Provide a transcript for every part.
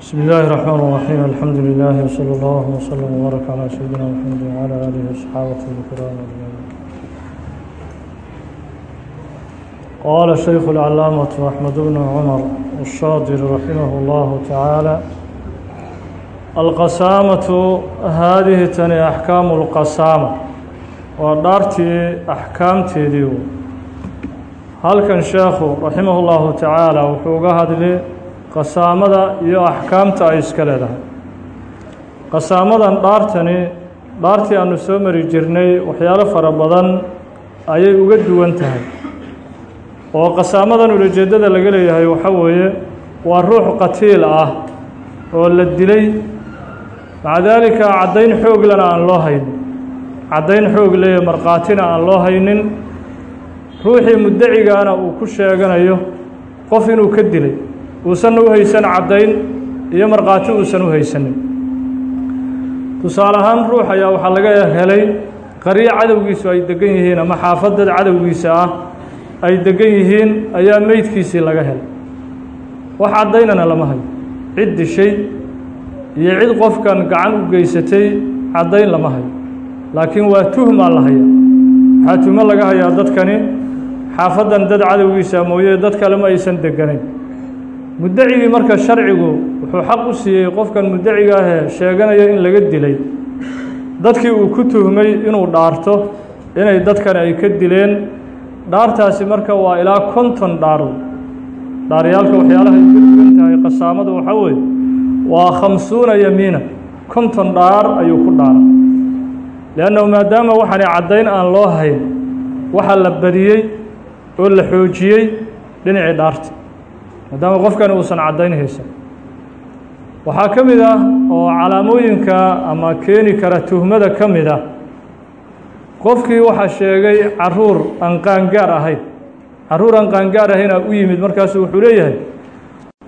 بسم الله الرحمن الرحيم الحمد لله وصلى الله وسلم وبارك على سيدنا محمد وعلى آله وصحابته الكرام أجمعين قال الشيخ العلامة أحمد بن عمر الشاطر رحمه الله تعالى القسامة هذه تني أحكام القسامة ودارتي أحكام تيديو هل كان شيخ رحمه الله تعالى وحوقها لي qasaamada iyo axkaamta ay iska leedahay. Qasaamadan dhaartani dhaartii aanu soo mari jirnay waxyaalo fara badan ayay uga duwan tahay. Oo qasaamadan ulajeeddada laga leeyahay waxaa weeye waa ruux qatiil ah oo la dilay. Maca daalika caddayn xooglana aan loo haynin. Caddayn xoog leeya markhaatina aan loo haynin. Ruuxii muddacigaana uu ku sheeganayo qof inuu ka dilay uusan u haysan caddayn iyo markhaati uusan u haysanin. Tusaale ahaan ruux ayaa waxaa laga helay qaryo cadowgiisu ay degan yihiin ama xaafadad cadowgiisa ah ay degan yihiin ayaa meydkiisii laga helay. Wax caddaynana lama hayo. Cid dishay iyo cid qofkan gacan u geysatay caddayn lama hayo. Laakiin waa tuhmaa la hayaa waxaa tuhmo laga hayaa dadkani xaafaddan dad cadowgiisa mooye dad kale ma aysan deganayn muddacigii marka sharcigu wuxuu xaq u siiyey qofkan muddaciga ahee sheeganaya in laga dilay. Dadkii uu ku tuhmay inuu dhaarto inay dadkani ay ka dileen. Dhaartaasi marka waa ilaa konton dhaarood dhaaryaalka waxyaalaha ay uga duwan tahay qasaamadu waxaa weeye waa khamsuuna yamiina. Konton dhaar ayuu ku dhaara leannahu maadaama waxaani caddayn aan loo hayn waxaa la badiyey oo la xoojiyey dhinacii dhaarta maadaama qofkani uusan caddayn haysan. Waxaa ka mid ah oo calaamooyinka ama keeni kara tuhmada ka mid ah. Qofkii waxaa sheegay carruur aan qaangaar ahayn. Carruur aan qaangaar ahaynaa u yimid markaasu wuxuu leeyahay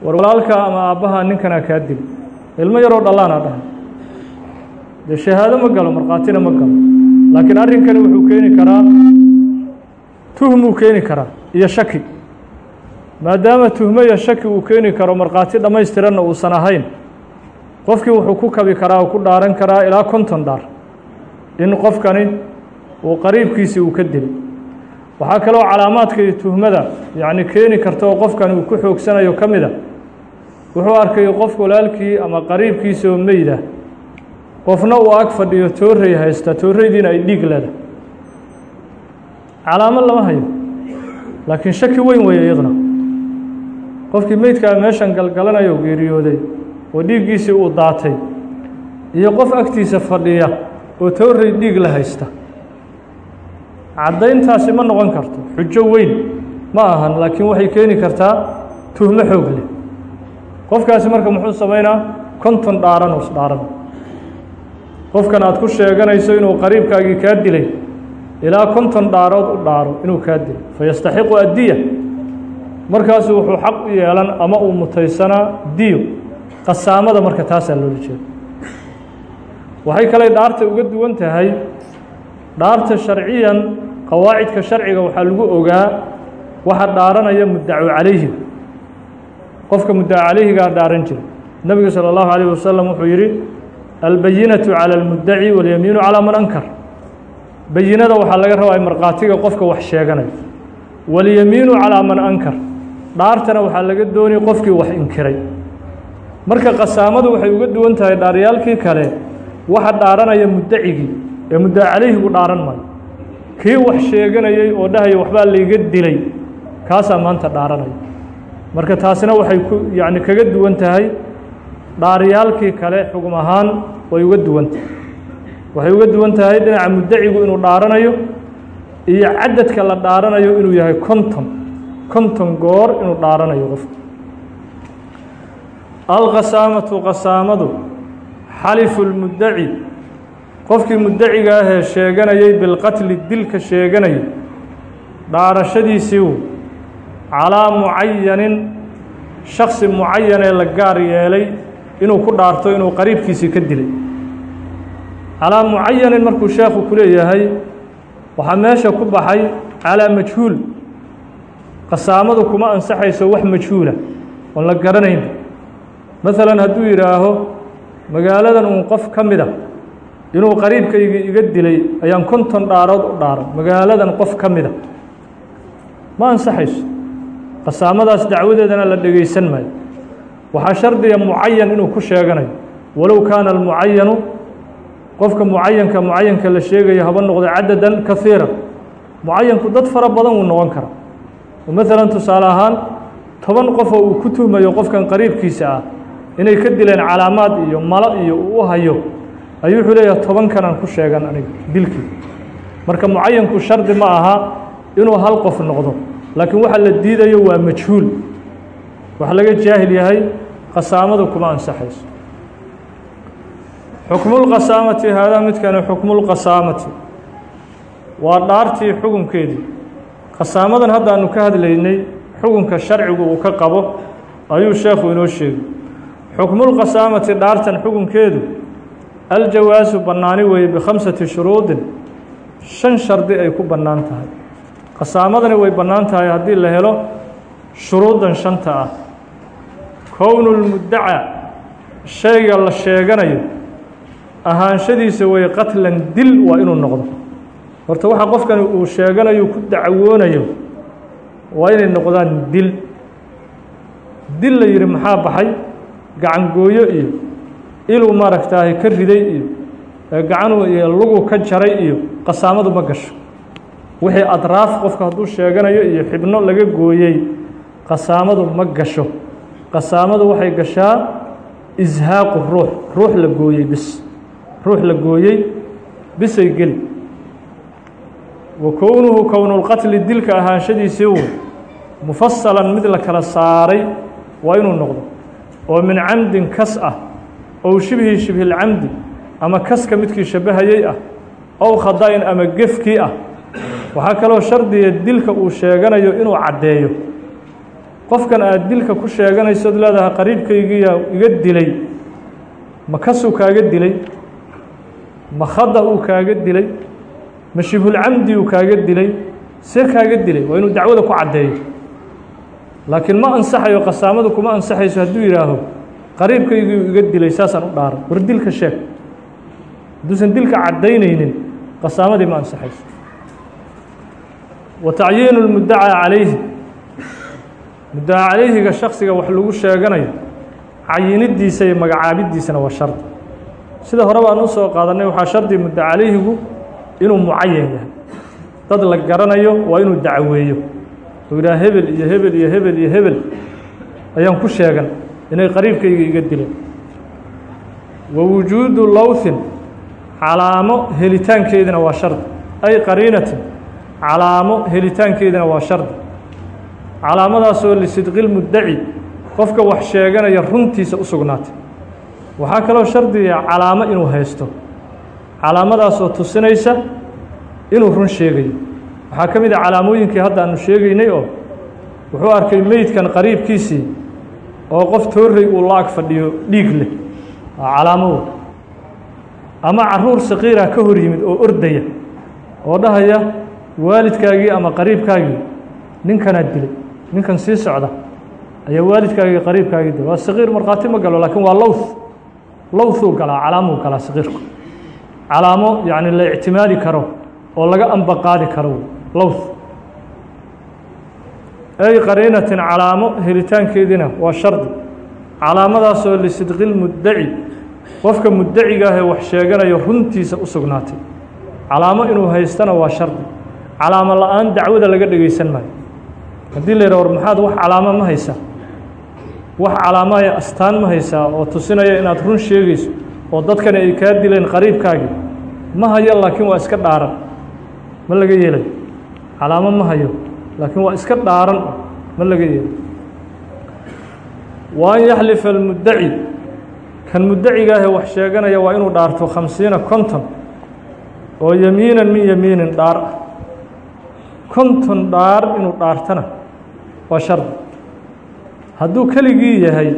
war walaalka ama aabbaha ninkanaa kaa dil ilmo yaroo dhallaana dhahay dee shahaado ma galo markhaatina ma galo. Laakiin arrinkani wuxuu keeni karaa tuhmuu keeni karaa iyo shaki maadaama tuhmo iyo shaki uu keeni karo markhaati dhammaystiranna uusan ahayn qofkii wuxuu ku kabi karaa oo ku dhaaran karaa ilaa konton dhaar in qofkani uu qariibkiisii uu ka dilay waxaa kaloo calaamaadka iyo tuhmada yacni keeni karta oo qofkani uu ku xoogsanayo ka mid a wuxuu arkay qof walaalkii ama qariibkiisa oo meyda qofna uu ag fadhiyo toorrey haysta toorreydiina ay dhiig leedahay calaamo lama hayo laakiin shaki weyn weeye iyaduna qofkii meydkaa meeshan galgalanayo geeriyooday oo dhiiggiisii uu daatay iyo qof agtiisa fadhiya oo toorrey dhiig la haysta. Caddayntaasi ma noqon karto. Xujo weyn ma ahan laakiin waxay keeni kartaa tuhmo xoog leh. Qofkaasi marka muxuu samaynaa konton dhaaran us dhaaran. Qofkan aad ku sheeganayso inuu qariibkaagii kaa dilay ilaa konton dhaarood u dhaaro inuu kaa dilay. Fayastaxiqu addiya markaasuu wuxuu xaq u yeelan ama uu mutaysanaa diyo qasaamada marka taasaa loola jeeda waxay kale dhaarta uga duwan tahay dhaarta sharciyan qawaacidka sharciga waxaa lagu ogaa waxa dhaaranaya muddacu calayhi qofka muddacu calayhigaa dhaaran jira nebigu salى اllahu عalيه wasalam wuxuu yidhi albayinatu calى اlmuddaci walyamiinu calىa man ankar bayinada waxaa laga rabaa markhaatiga qofka wax sheeganaya walyamiinu calىa man ankar dhaartana waxaa laga doonay qofkii wax inkiray. Marka qasaamadu waxay uga duwan tahay dhaaryaalkii kale waxa dhaaranaya muddacigii ee muddaca calayhigu dhaaran maayo. Kii wax sheeganayey oo dhahaya waxbaa layga dilay kaasaa maanta dhaaranaya. Marka taasina waxay ku yacni kaga duwan tahay dhaaryaalkii kale xugum ahaan way uga duwan tahay. Waxay uga duwan tahay dhinaca muddacigu inuu dhaaranayo iyo cadadka la dhaaranayo inuu yahay konton konton goor inuu dhaaranayo qofka alqasaamatu qasaamadu xalifu lmuddaci qofkii muddaciga ahee sheeganayay bilqatli dilka sheeganaya dhaarashadiisiiu calaa mucayanin shaksi mucayanee la gaar yeelay inuu ku dhaarto inuu qariibkiisii ka dilay. Calaa mucayanin markuu sheekhu ku leeyahay waxaa meesha ku baxay calaa majhuul qasaamadu kuma ansaxayso wax majhuula oon la garanayn. Maalan hadduu yidhaaho magaaladan uun qof ka mida inuu qariibkaygii iga dilay ayaan konton dhaarood u dhaaray magaaladan qof ka mida ma ansaxayso. Qasaamadaas dacwadeedana la dhegaysan maayo. Waxaa shardiga mucayan inuu ku sheeganayo walow kaana almucayanu qofka mucayanka mucayanka la sheegayo haba noqdo cadadan kahiira mucayanku dad fara badan wuu noqon karaa. oo maalan tusaale ahaan toban qofoo uu ku tuhmayo qofkan qariibkiisa ah inay ka dileen calaamaad iyo malo iyo uu u hayo ayuu wuxuu leeyahay tobankan aan ku sheegan aniga dilkii marka mucayanku shardi ma aha inuu hal qof noqdo laakiin waxa la diidayo waa majhuul. Waxa laga jaahil yahay qasaamadu kuma ansaxayso. Xukmulqasaamati haadaa midkani xukmulqasaamati waa dhaartii xukunkeedii qasaamadan haddaanu ka hadlaynay xukunka sharcigu uu ka qabo ayuu sheekhu inoo sheegay. Xukmulqasaamati dhaartan xukunkeedu aljawaasu bannaani weeye bikhamsati shuruudin shan shardi ay ku bannaan tahay. Qasaamadani way bannaan tahay haddii la helo shuruuddan shanta ah. Kownulmuddaca shayga la sheeganayo ahaanshadiisa way qatlan dil waa inuu noqdo horta waxa qofkani uu sheeganayo ku dacwoonayo waa inay noqdaan dil. Dil la yidhi maxaa baxay? Gacangooyo iyo iluu maaragtaahay ka riday iyo gacanu iyo lugu ka jaray iyo qasaamadu ma gasho. Wixii adraaf qofka hadduu sheeganayo iyo xibno laga gooyey qasaamadu ma gasho. Qasaamadu waxay gashaa ishaaqu ruux ruux la gooyey bis. Ruux la gooyey bisay geli wa kownuhu kownulqatli dilka ahaanshadiisii uu mufasalan mid la kala saaray waa inuu noqdo oo min camdin kas ah ow shibhi shibhilcamdi ama kaska midkii shabahayey ah ow khada-in ama gefkii ah. Waxaa kaloo shardiga dilka uu sheeganayo inuu caddeeyo. Qofkan aad dilka ku sheeganaysood leedahay qariibkaygiiya iga dilay ma kasuu kaaga dilay? Ma khada uu kaaga dilay ma shibhulcamdi uu kaaga dilay see kaaga dilay waa inuu dacwada ku caddeeyo laakiin ma ansaxayo qasaamadu kuma ansaxayso hadduu yidhaaho qariibkaygii iga dilay saasaan u dhaaray war dilka sheeg. Hadduusan dilka caddaynaynin qasaamadii ma ansaxayso. Wa tacyiinu lmuddacaa calayhi. Muddaca calayhiga shaksiga wax lagu sheeganayo cayinidiisa iyo magacaabidiisana waa shardi sida hore baan u soo qaadanay waxaa shardi muddaca calayhigu inuu mucayan yahay. Dad la garanayo waa inuu dacweeyo. Uu yidhaha hebel iyo hebel iyo hebel iyo hebel ayaan ku sheegan inay qariibkayga iga dileen. Wa wujuudu lowthin calaamo helitaankeedina waa shardi ay qariinatin calaamo helitaankeedina waa shardi calaamadaasoo lisidqilmuddaci qofka wax sheeganaya runtiisa u sugnaatay. Waxaa kaloo shardiga calaamo inuu haysto calaamadaasoo tusinaysa inuu run sheegayo waxaa ka mid a calaamooyinkii hadda aanu sheegaynay oo wuxuu arkay meydkan qariibkiisii oo qof toorrey uu la ag fadhiyo dhiig leh. Waa calaamow ama carruur saqiira ka hor yimid oo ordaya oo dhahaya waalidkaagii ama qariibkaagii ninkanaa dilay ninkan sii socda ayaa waalidkaagii qariibkaagii dilay. Waa saqiir markhaati ma galo laakiin waa lowth lowthuu galaa calaamuu galaa saqiirku calaamo yacni la ictimaadi karo oo laga ambaqaadi karo. Lowth ay qariinatin calaamo helitaankeediina waa shardi calaamadaasoo lisidqilmuddaci qofka muddaciga ahee wax sheeganayo runtiisa u sugnaatay. Calaamo inuu haystana waa shardi calaamo la'aan dacwada laga dhegaysan maayo. Haddii la yidhah war maxaad wax calaamo ma haysaa? Wax calaamahaya astaan ma haysaa oo tusinaya inaad run sheegayso oo dadkani ay kaa dileen qariibkaagii ma hayo laakiin waa iska dhaaran. Ma laga yeelayo calaamo ma hayo laakiin waa iska dhaaran. Ma laga yeelayo wa an yaxlifa almuddaci. Kan muddaciga ahee wax sheeganaya waa inuu dhaarto khamsiina konton oo yemiinan min yemiinin dhaar. Ah konton dhaar inuu dhaartana waa shardi hadduu keligii yahay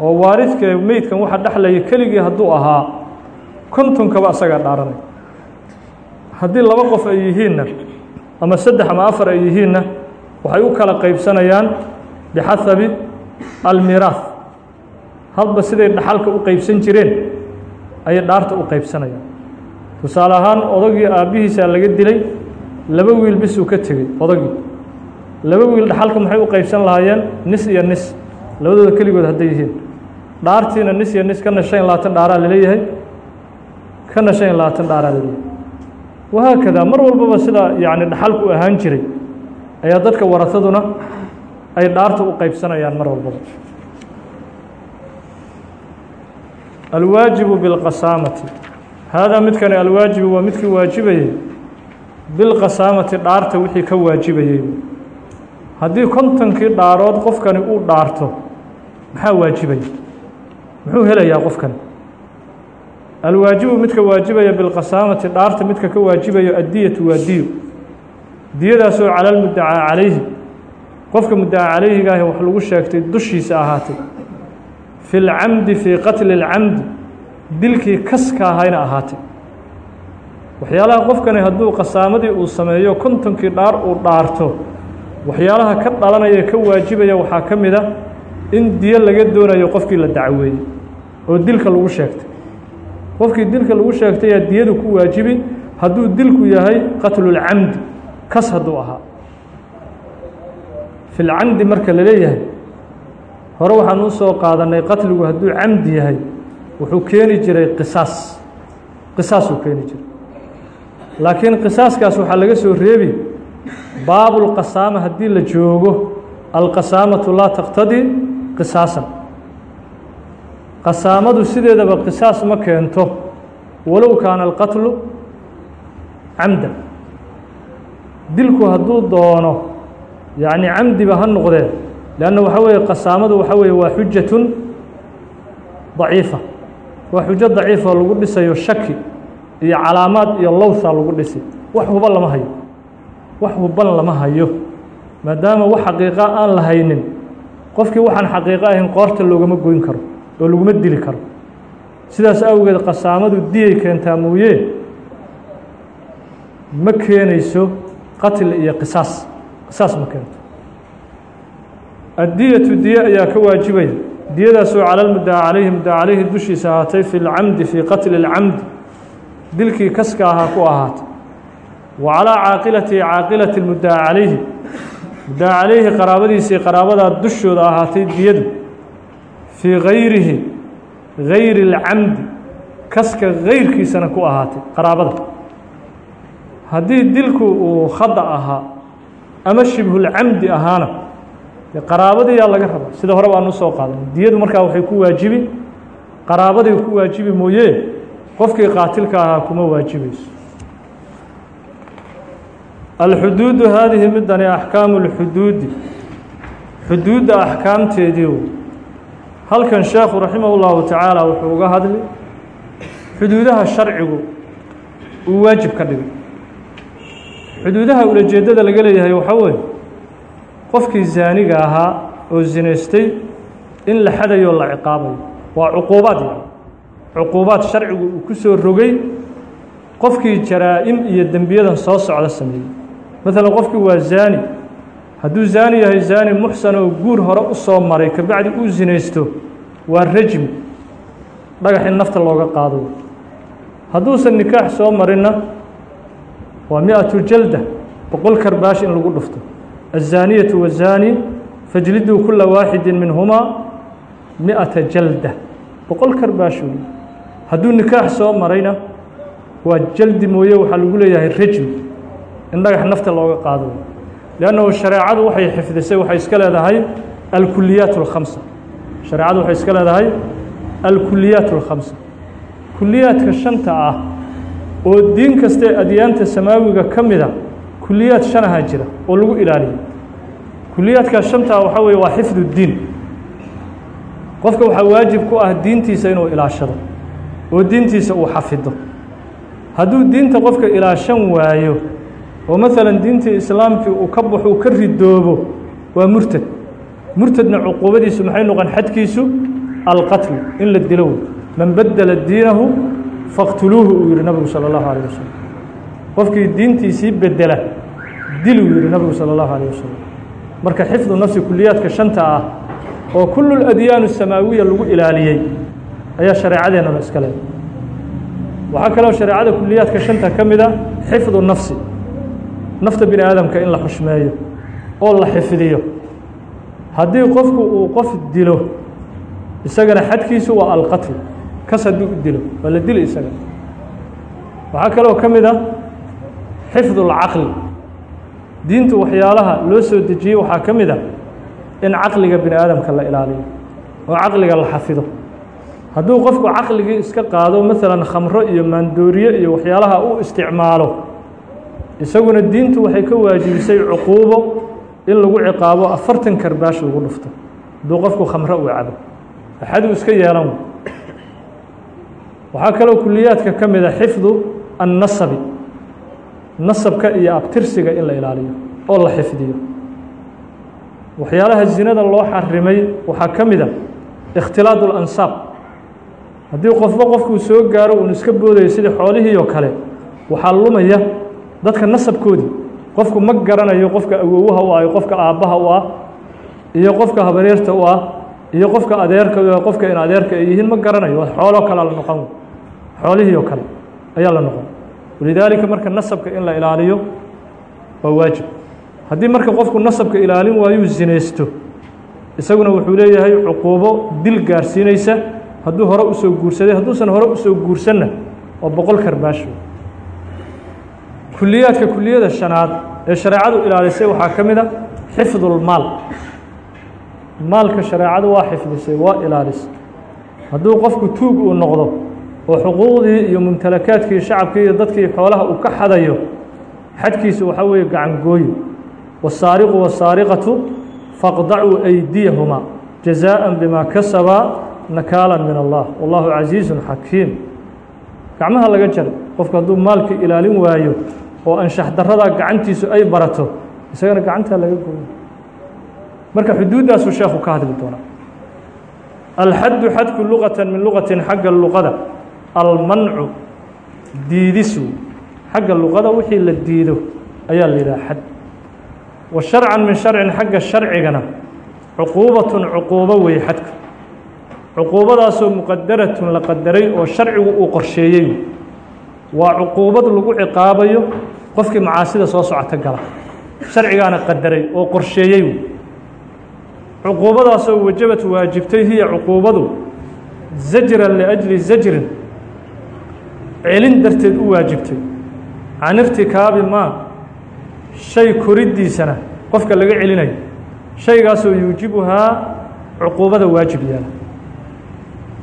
oo waaridka meydkan waxa dhexlaya keligii hadduu ahaa kontonkaba asagaa dhaaranay. Haddii laba qof ay yihiinna ama saddex ama afar ay yihiinna waxay u kala qaybsanayaan bixasabi almiiraah hadba siday dhaxalka u qeybsan jireen ayay dhaarta u qeybsanayaan tusaale ahaan odagii aabbihiisaa laga dilay laba wiil bisuu ka tegey odagii. Laba wiil dhaxalka maxay u qeybsan lahaayeen? Nis iyo nis labadooda keligood hadday yihiin. Dhaartiina nis iyo nis kana shan iyo labaatan dhaaraa la leeyahay kana shan iyo labaatan dhaaraa la leeyahay wahaakada mar walbaba sida yacni dhaxalku ahaan jiray ayaa dadka warahaduna ay dhaarta u qeybsanayaan mar walbaba. Alwaajibu bilqasaamati haadaa midkani alwaajibu waa midkii waajibayey bilqasaamati dhaarta wixii ka waajibayey haddii kontonkii dhaarood qofkani uu dhaarto maxaa waajibaya muxuu helayaa qofkani alwaajibu midka waajibaya bilqasaamati dhaarta midka ka waajibayo addiyatu waa diyo diyadaasoo cala lmuddacaa calayhi. Qofka muddacaa calayhigaahi wax lagu sheegtay dushiisa ahaatay. Fi lcamdi fii qatli اlcamdi dilkii kaska ahayna ahaatay. Waxyaalaha qofkani hadduu qasaamadii uu sameeyo kontonkii dhaar uu dhaarto waxyaalaha ka dhalanaya ka waajibaya waxaa ka mid a in diyo laga doonayo qofkii la dacweeyey oo dilka lagu sheegtay. Qofkii dilka lagu sheegtayaa diyadu ku waajibi hadduu dilku yahay qatlulcamdi kas hadduu ahaa. Fi lcamdi marka la leeyahay hore waxaan u soo qaadanay qatligu hadduu camdi yahay wuxuu keeni jiray qisaas. Qisaasuu keeni jiray. Laakiin qisaaskaas waxaa laga soo reebi baabulqasaama haddii la joogo alqasaamatu laa taqtadii qisaasan. Qasaamadu sideedaba qisaas ma keento. Walow kaana alqatlu camdan. Dilku hadduu doono yacni camdiba ha noqdee leanna waxa weeye qasaamadu waxa weeye waa xujatun daciifa. Waa xujo daciifa lagu dhisayo shaki iyo calaamaad iyo lowtha lagu dhisi. Wax huban lama hayo wax huban lama hayo. Maadaama wax xaqiiqa aan la haynin qofkii waxaan xaqiiqo ahayn qoorta loogama goyn karo oo laguma dili karo. Sidaas awgeed qasaamadu diyay keentaa mooye? Ma keenayso qatli iyo qisaas. Qisaas ma keento. Addiyatu diye ayaa ka waajibaya diyadaasoo cala lmuddaca calayhi muddaca calayhi dushiisa ahaatay fi lcamdi fii qatli اlcamdi dilkii kaska ahaa ku ahaatay wa calaa caaqilatihi caaqilati lmuddaca calayhi muddaca calayhi qaraabadiisii qaraabadaa dushooda ahaatay diyadu fii gayrihi gayri اlcamdi kaska gayrkiisana ku ahaatay qaraabada haddii dilku uu khada ahaa ama shibhulcamdi ahaana qaraabadiyaa laga raba sida hore baan u soo qaadan diyadu markaa waxay ku waajibi qaraabaday ku waajibi mooye qofkii qaatilka ahaa kuma waajibayso alxuduudu haadihi midani axkaamu اlxuduudi xuduudda axkaamteedii halkan sheekhu raximah اllahu tacaala wuxuu uga hadli xuduudaha sharcigu uu waajib ka dhigay xuduudaha ulajeedada laga leeyahay waxaa weeye qofkii zaaniga ahaa oo zinaystay in la xadayo la ciqaabayo waa cuquubaad cuquubaad sharcigu uu ku soo rogay qofkii jaraa-im iyo dembiyadan soo socda sameeyey maala qofki waa zaani. Hadduu zaani yahay zaani muxsan oo guur hore u soo maray kabacdi uu zinaysto waa rajm dhagax in nafta looga qaado. Hadduusan nikaax soo marinna waa mi-atu jalda boqol karbaash in lagu dhufto. Aلzaaniyatu wazaani fajliduu kula waaxidin minhumaa mi-ata jalda boqol karbaash wey hadduu nikaax soo marayna waa jaldi mooye waxaa lagu leeyahay rajm in dhagax nafta looga qaado. Lannahu shareecadu waxay xifdisay waxay iska leedahay alkuliyaat اlkhamsa shareecadu waxay iska leedahay alkuliyaat اlkhamsa kuliyaadka shanta ah oo diin kasta ee adyaanta samaawiga ka mida ah, kuliyaad shanaha jira oo lagu ilaaliyo. Kuliyaadkaa shantaa waxaa weeye waa xifdu diin. Qofka waxaa waajib ku ah diintiisa inuu ilaashado oo diintiisa uu xafido. Hadduu diinta qofka ilaashan waayo oo maalan diintii islaamkii uu ka baxo uu ka ridoobo waa murtad murtadna cuquubadiisu maxay noqon xadkiisu alqatlu in la dilo wey man bedela diinahu faqtuluuhu uu yihi nabigu salى اllahu alيه wasalam qofkii diintiisii bedela diluu yihi nabigu salى اllahu alيه wasalam marka xifdu nafsi kuliyaadka shanta ah oo kullu ladyaanu samaawiya lagu ilaaliyey ayaa shareecadeennana iska leeda waxaa kaloo shareecada kuliyaadka shanta ka mid a xifdu nafsi nafta bini aadamka in la xushmeeyo oo la xifdiyo. Haddii qofku uu qof dilo isagana xadkiisu waa alqatl kas haddii u dilo waa la dili isaga. Waxaa kaloo ka mid a xifdu اlcaqli diintu waxyaalaha loo soo dejiyey waxaa ka mid a in caqliga bini aadamka la ilaaliyo oo caqliga la xafido. Hadduu qofku caqligii iska qaado maalan khamro iyo maandooriye iyo waxyaalaha u isticmaalo isaguna diintu waxay ka waajibisay cuquubo in lagu ciqaabo afartan karbaash lagu dhufto. Hadduu qofku khamro uu cabo. Axaduu iska yeelan. Waxaa kaloo kuliyaadka ka mid a xifdu annasabi. Nasabka iyo abtirsiga in la ilaaliyo oo la xifdiyo. Waxyaalaha zinada loo xarimay waxaa ka mid a ikhtilaad اlansaab haddii qofba qofkuu soo gaaro uun iska boodayo sidii xoolihii oo kale waxaa lumaya dadka nasabkoodii qofku ma garanayo qofka awowaha u ah qofka aabbaha u ah iyo qofka habareerta u ah iyo qofka adeerka u ah qofka in adeerka ay yihiin ma garanayo. Xooloo kalea la noqon. Xoolihii oo kale ayaa la noqon. Walidaalika marka nasabka in la ilaaliyo waa waajib. Haddii marka qofku nasabka ilaalin waayuu zinaysto isaguna wuxuu leeyahay cuquubo dil gaarsiinaysa hadduu hore u soo guursaday hadduusan hore u soo guursanna waa boqol karbaasho kuliyaadka kuliyada shanaad ee shareecadu ilaalisay waxaa ka mid a xifdulmaal maalka shareecadu waa xifdisay waa ilaalisay. Hadduu qofku tuug uu noqdo oo xuquuqdii iyo mumtalakaadkii shacabkii iyo dadkii xoolaha uu ka xadayo xadkiisu waxaa weeye gacangooyo wasaariqu wasaariqatu faqdacuu aydiyahumaa jazaaءa bima kasabaa nakaalan min allah. Wallahu casiizu xakiim gacmaha laga jaray qofku hadduu maalkii ilaalin waayo oo anshax daradaa gacantiisu ay barato isagana gacantaa laga gooyo. Marka xuduuddaasuu sheekhu ka hadli doonaa. Alxaddu xadku luqatan min luqatin xagga luqada. Almancu diidisu xagga luqada wixii la diido ayaa la yidhaha xad. Wa sharcan min sharcin xagga sharcigana cuquubatun cuquubo weeye xadka cuquubadaasoo muqadaratun la qadaray oo sharcigu uu qorsheeyey. Waa cuquubad lagu ciqaabayo qofkii macaasida soo socota gala. Sharcigaana qadaray oo qorsheeyey. Cuquubadaasoo wajabad waajibtay hiya cuquubadu zajran liأjli zajrin. Celin darteed u waajibtay. Can irtikaabi maa shay koriddiisana qofka laga celinayo. Shaygaasoo yuujibuhaa cuquubada waajib yaalla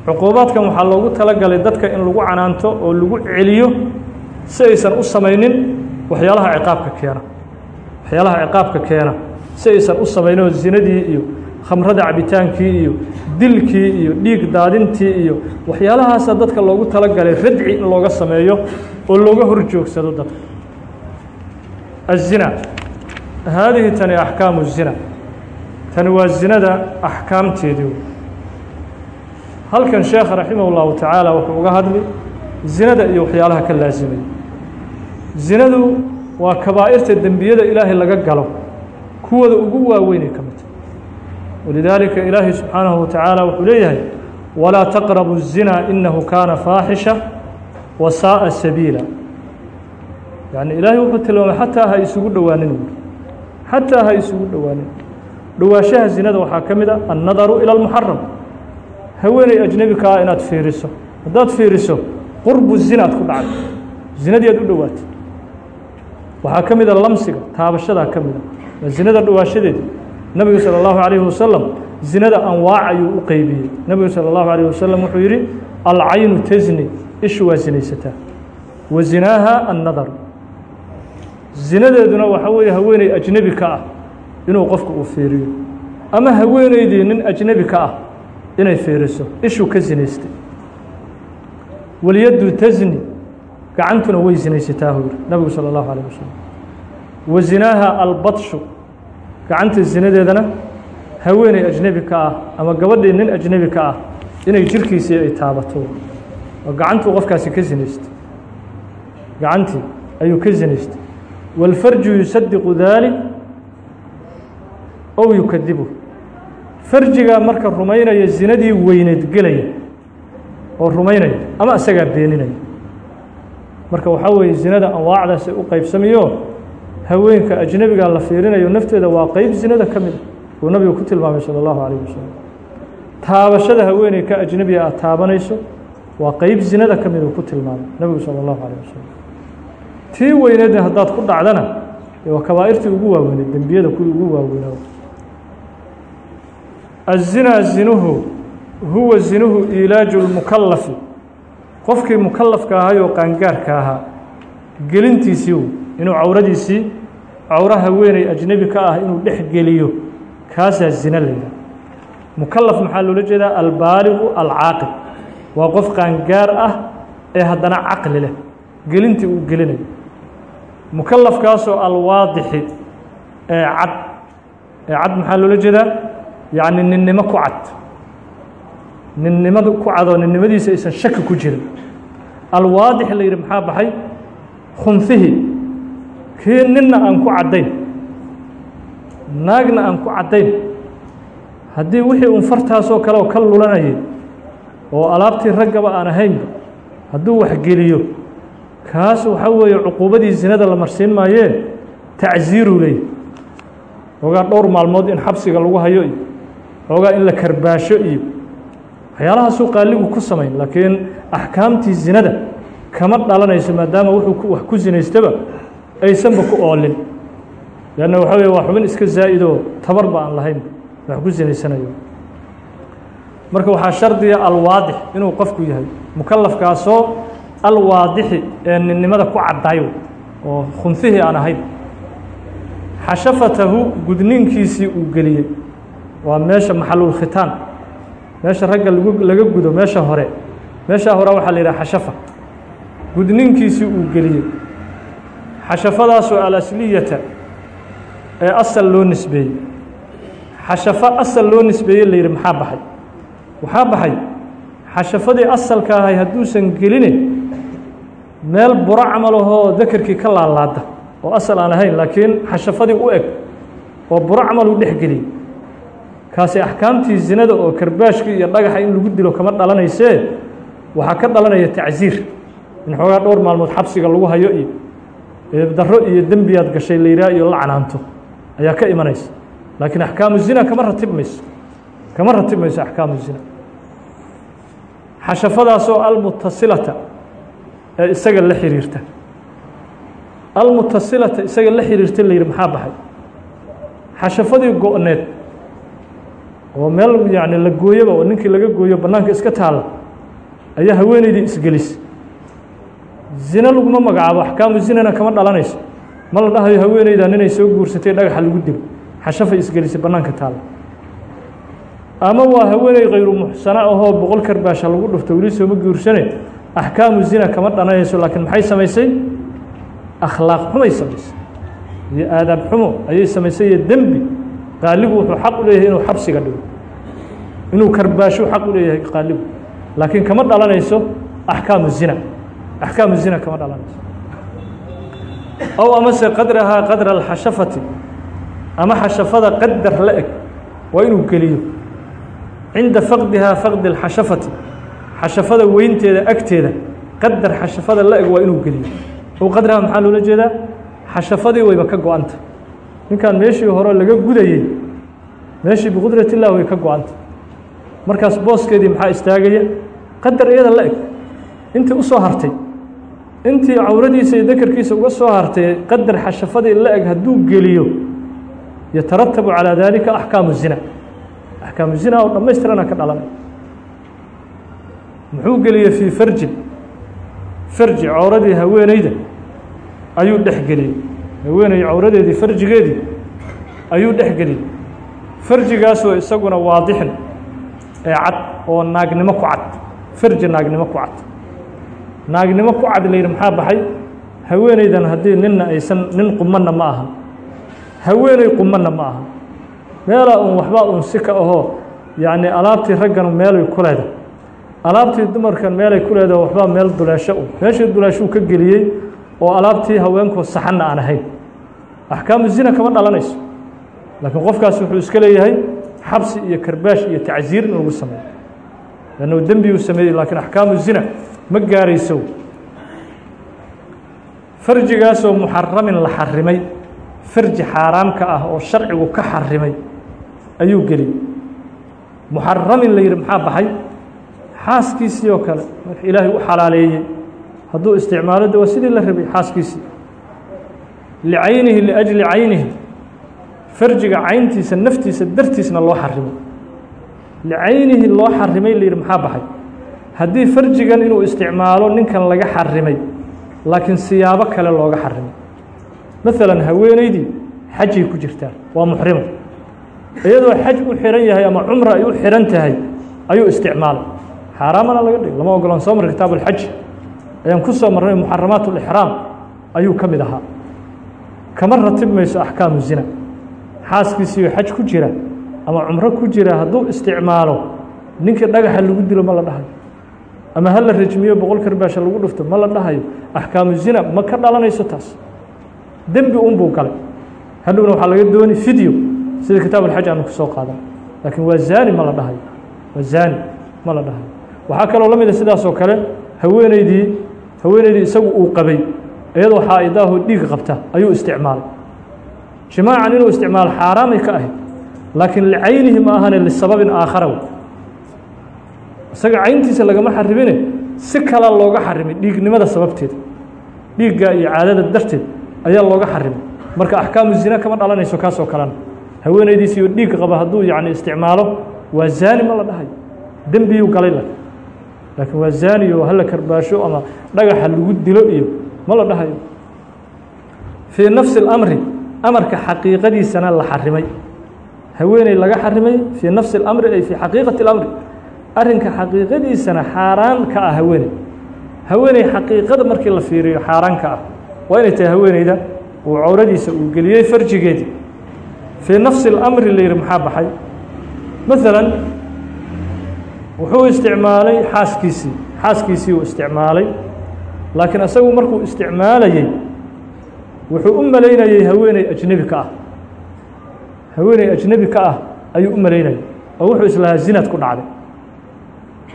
cuquubaadkan waxaa loogu talagalay dadka in lagu canaanto oo lagu celiyo si aysan u samaynin waxyaalaha ciqaabka keena waxyaalaha ciqaabka keena si aysan u samaynin oo zinadii iyo khamrada cabitaankii iyo dilkii iyo dhiig daadintii iyo waxyaalahaasa dadka loogu talagalay radci in looga sameeyo oo looga hor joogsado dadka الزina haadihi tani axkaamu الzina tani waa zinada axkaamteedii halkan sheekha raximah اllahu tacaala wuxuu uga hadli zinada iyo waxyaalaha ka laasimay zinadu waa kabaa'irta dembiyada ilaahay laga galo kuwooda ugu waaweynay ka midta walidaalika ilaahay subxaanahu wa tacaala wuxuu leeyahay walaa taqrabu الzina inahu kaana faaxisha wa saaءa sabiila yani ilaahay wuxuu tilmaamay xataa ha isugu dhowaanin buuri xataa ha isugu dhowaanin dhowaanshaha zinada waxaa ka mid a annadaru ilى اlmuxaram haweeney ajnebi ka ah inaad fiiriso haddaad fiiriso qurbu zinaad ku dhacday zinadii aad u dhowaatay waxaa ka mid a lamsiga taabashadaa ka mid a waa zinada dhowaanshadeeda nebigu salى اllahu عalayhi wasalam zinada anwaac ayuu u qeybiyey nebigu salى اllahu عalayه wasalam wuxuu yidhi alcaynu tasni ishu waa sinaysataa wa zinaaha annadar zinadeeduna waxaa weeye haweeney ajnebi ka ah inuu qofku uu fiiriyo ama haweeneydii nin ajnebi ka ah inay fiiriso ishuu ka zinaystay walyaddu tasni gacantuna way sinaysataa huu yiri nabigu salى اllahu alيه wasalam wa zinaaha albadshu gacanta zinadeedana haweeney ajnebi ka ah ama gabadhii nin ajnebi ka ah inay jirkiisii ay taabato oo gacantuu qofkaasi ka zinaystay gacantii ayuu ka zinaystay wاlfarju yusadiqu dalik ow yukadibu farjigaa marka rumaynaya zinadii weyneed gelaya oo rumaynaya ama isagaa beeninaya marka waxaa weeye zinada anwaacdaas ay u qeybsamayo haweenka ajnebigaa la fiirinayo nafteeda waa qeyb zinada ka mid a uu nabigu ku tilmaamay salى اllahu alayh wasalam taabashada haweeney ka ajnebiga aad taabanayso waa qeyb zinada ka mid uu ku tilmaamay nabigu salى اllahu alayh wasalam tii weyneedna haddaad ku dhacdana waa kabaa'irtii ugu waaweyneed dembiyada kuwii ugu waaweynaa الzinaa zinuhu huwa zinuhu iilaaju اlmukalafi qofkii mukalafka ahay oo qaangaarka ahaa gelintiisii inuu cawradiisii cawro haweeney ajnebi ka ah inuu dhex geliyo kaasaa zina la yidhaha mukalaf maxaa loola jeedaa albaaligu alcaaqil waa qof qaangaar ah ee haddana caqli leh gelintii uu gelinayo mukalafkaasoo alwaadixi ee cad ee cad maxaa loola jeedaa yacni ninnimo ku cad. Ninnimada ku cadoo ninnimadiisa aysan shaki ku jirin. Alwaadix la yidhi maxaa baxay? Khunfihii kii ninna aan ku caddayn. Naagna aan ku caddayn. Haddii wixii un fartaasoo kale oo ka lulanayay oo alaabtii raggaba aan ahaynba hadduu waxgeliyo kaas waxaa weeye cuquubadii zinada la marsiin maayee tacsiiruu leeyahy xoogaa dhowr maalmood in xabsiga lagu hayo iyo xoogaa in la karbaasho iyo waxyaalahaasuu qaaligu ku samayn laakiin axkaamtii zinada kama dhalanayso maadaama wuxuu wax ku zinaystaba aysanba ku oolin. Leanna waxaa weye waa xubin iska zaa'idoo tabarba aan lahayn wax ku zinaysanayo. Marka waxaa shardiga alwaadix inuu qofku yahay mukalafkaasoo alwaadixi ee ninnimada ku caddaayo oo khunfihii aan ahayn. Xashafatahu gudniinkiisii uu geliyey waa meesha maxalulkhitaan meesha ragga lagu laga gudo meesha hore. Meeshaa hore waxaa la yidhaha xashafa. Gudniinkiisii uu geliyey. Xashafadaasoo alasliyata ee asal loo nisbeeyey. Xashafo asal loo nisbeeyey la yidhi maxaa baxay? Waxaa baxay xashafadii asalka ahay hadduusan geline meel buro camal ahoo dakarkii ka laalaada oo asal aan ahayn laakiin xashafadii u eg oo buro camal uu dhex geliyey kaasi axkaamtii zinada oo karbaashkii iyo dhagaxa in lagu dilo kama dhalanaysee? Waxaa ka dhalanaya tacsiir in xoogaa dhowr maalmood xabsiga lagu hayo iyo daro iyo dembiyaad gashay la yidhaha iyo la canaanto ayaa ka imanaysa. Laakiin axkaamu zina kama ratib mayso. Kama ratib mayso axkaamu zina. Xashafadaasoo almutasilata ee isaga la xiriirta. Almutasilata isaga la xiriirta la yidhi maxaa baxay? Xashafadii go-need oo meel yacni la gooyoba oo ninkii laga gooyo bannaanka iska taalla ayaa haweeneydii isgelis. Zina laguma magacaabo axkaamu zinana kama dhalanayso. Ma la dhahayo haweeneydaa ninay soo guursatay dhagaxa lagu dilo xashafay isgelisay bannaanka taalla ama waa haweeney khayru muxsana ahoo boqol karbaasha lagu dhufto weli sooma guursane axkaamu zina kama dhalanayso laakiin maxay samaysay? Akhlaaq xumay samaysay. Iyo aadaab xumo ayay samaysay iyo dembi qaaligu wuxuu xaq u leeyahay inuu xabsiga dhigo. Inuu karbaasho xaq u leeyahay qaaligu laakiin kama dhalanayso axkaamu zina. Axkaamu zina kama dhalanayso. Ow amase qadrahaa qadra alxashafati ama xashafada qadar la eg waa inuu geliyo. Cinda faqdihaa faqdi اlxashafati xashafada weynteeda agteeda qadar xashafada la eg waa inuu geliyo. Ow qadrahaa maxaa loola jeedaa? Xashafadii wayba ka go-anta ninkan meeshii hore laga gudayey meeshii biqudrat illah way ka go-anta markaas booskeedii maxaa istaagaya? Qadar iyada la eg. Intii u soo hartay intii cawradiisa iyo dakarkiisa uga soo hartay qadar xashafadii la eg hadduu geliyo yataratabu calىa dalika axkaamu zina. Axkaamu zina oo dhammaystirana ka dhalanay. Muxuu geliyey fii farjin farji cawradii haweeneyda ayuu dhex geliyey haweeney cawradeedii farjigeedii ayuu dhex geliyey farjigaasoo isaguna waadixin ee cad oo naagnimo ku cad farji naagnimo ku cad. Naagnimo ku cad la yidhi maxaa baxay? Haweeneydan haddii ninna aysan nin qumanna ma aha. Haweeney qumanna ma aha. Meelaa un waxbaa un si ka ahoo yacni alaabtii raggan meelay ku leedahay. Alaabtii dumarkan meelay ku leedaho waxbaa meel duleesho u meeshii duleeshuu ka geliyey oo alaabtii haweenku saxanna aan ahayn axkaamu zina kama dhalanayso. Laakiin qofkaas wuxuu iska leeyahay xabsi iyo karbaash iyo tacsiir in lagu sameeyo. Lannu dembiguu sameeyey laakiin axkaamu zina ma gaarayso farjigaasoo muxaramin la xarimay farji xaaraamka ah oo sharcigu ka xarimay ayuu geliyey. Muxaramin la yidhi maxaa baxay? Xaaskiisii oo kale marka ilaahay u xalaaleeyey. Hadduu isticmaalo de sidii la rabay xaaskiisii licaynihi liajli caynihi farjiga cayntiisa naftiisa dartiisna loo xarimay licaynihi loo xarimay la yidhi maxaa baxay haddii farjigan inuu isticmaalo ninkan laga xarimay laakiin siyaabo kale looga xarimay maalan haweeneydii xajay ku jirtaa waa muxrimo iyadoo xaj u xihan yahay ama cumra ay u xihan tahay ayuu isticmaalay xaaraamana laga dhig lama ogolaan soo marray kitaab ulxaj ayaan ku soo marnay muxaramaat ulixraam ayuu ka mid ahaa kama ratib mayso axkaamu zina. Xaaskiisiiyo xaj ku jira ama cumro ku jira hadduu isticmaalo ninkii dhagaxa lagu dilo ma la dhahayo. Ama ha la rejmiyo boqol karbaasha lagu dhufto ma la dhahayo. Axkaamu zina ma ka dhalanayso taas. Dembi unbuu galay. Hadhowna waxaa laga dooni fideo sida kitaab alxaj aanu ku soo qaadan. Laakiin waa zaani ma la dhahayo. Waa zaani ma la dhahayo. Waxaa kaloo la mida sidaas oo kale haweeneydii haweeneydii isagu uu qabay iyadoo xaa-idaaho dhiig qabta ayuu isticmaalay. Jimaacan inuu isticmaalo xaaraamay ka ahayd laakiin licaynihi ma ahane lisababin aakhara w isaga cayntiisa lagama xarimine si kala looga xarimay dhiignimada sababteeda dhiigga iyo caadada darteed ayaa looga xarimay marka axkaamu zina kama dhalanayso kaasoo kalena. Haweeneydiis iyo dhiig qaba hadduu yacni isticmaalo waa zaani ma la dhahayo dembiyuu galay la laakiin waa zaani oo hala karbaasho ama dhagaxa lagu dilo iyo ma la dhahayo fii nafsi اlamri amarka xaqiiqadiisana la xarimay haweeney laga xarimay fii nafsi اlamri ay fii xaqiiqati اlamri arrinka xaqiiqadiisana xaaraan ka ah haweeney haweeney xaqiiqada markii la fiiriyo xaaraan ka ah waa inay tahay haweeneyda uu cawradiisa uu geliyey farjigeedii fii nafsi اlamri la yihi maxaa baxay maalan wuxuu isticmaalay xaaskiisii xaaskiisii uu isticmaalay laakiin isagu markuu isticmaalayey wuxuu u malaynayey haweeney ajnebi ka ah. Haweeney ajnebi ka ah ayuu u malaynayay oo wuxuu islahaa zinaad ku dhacday.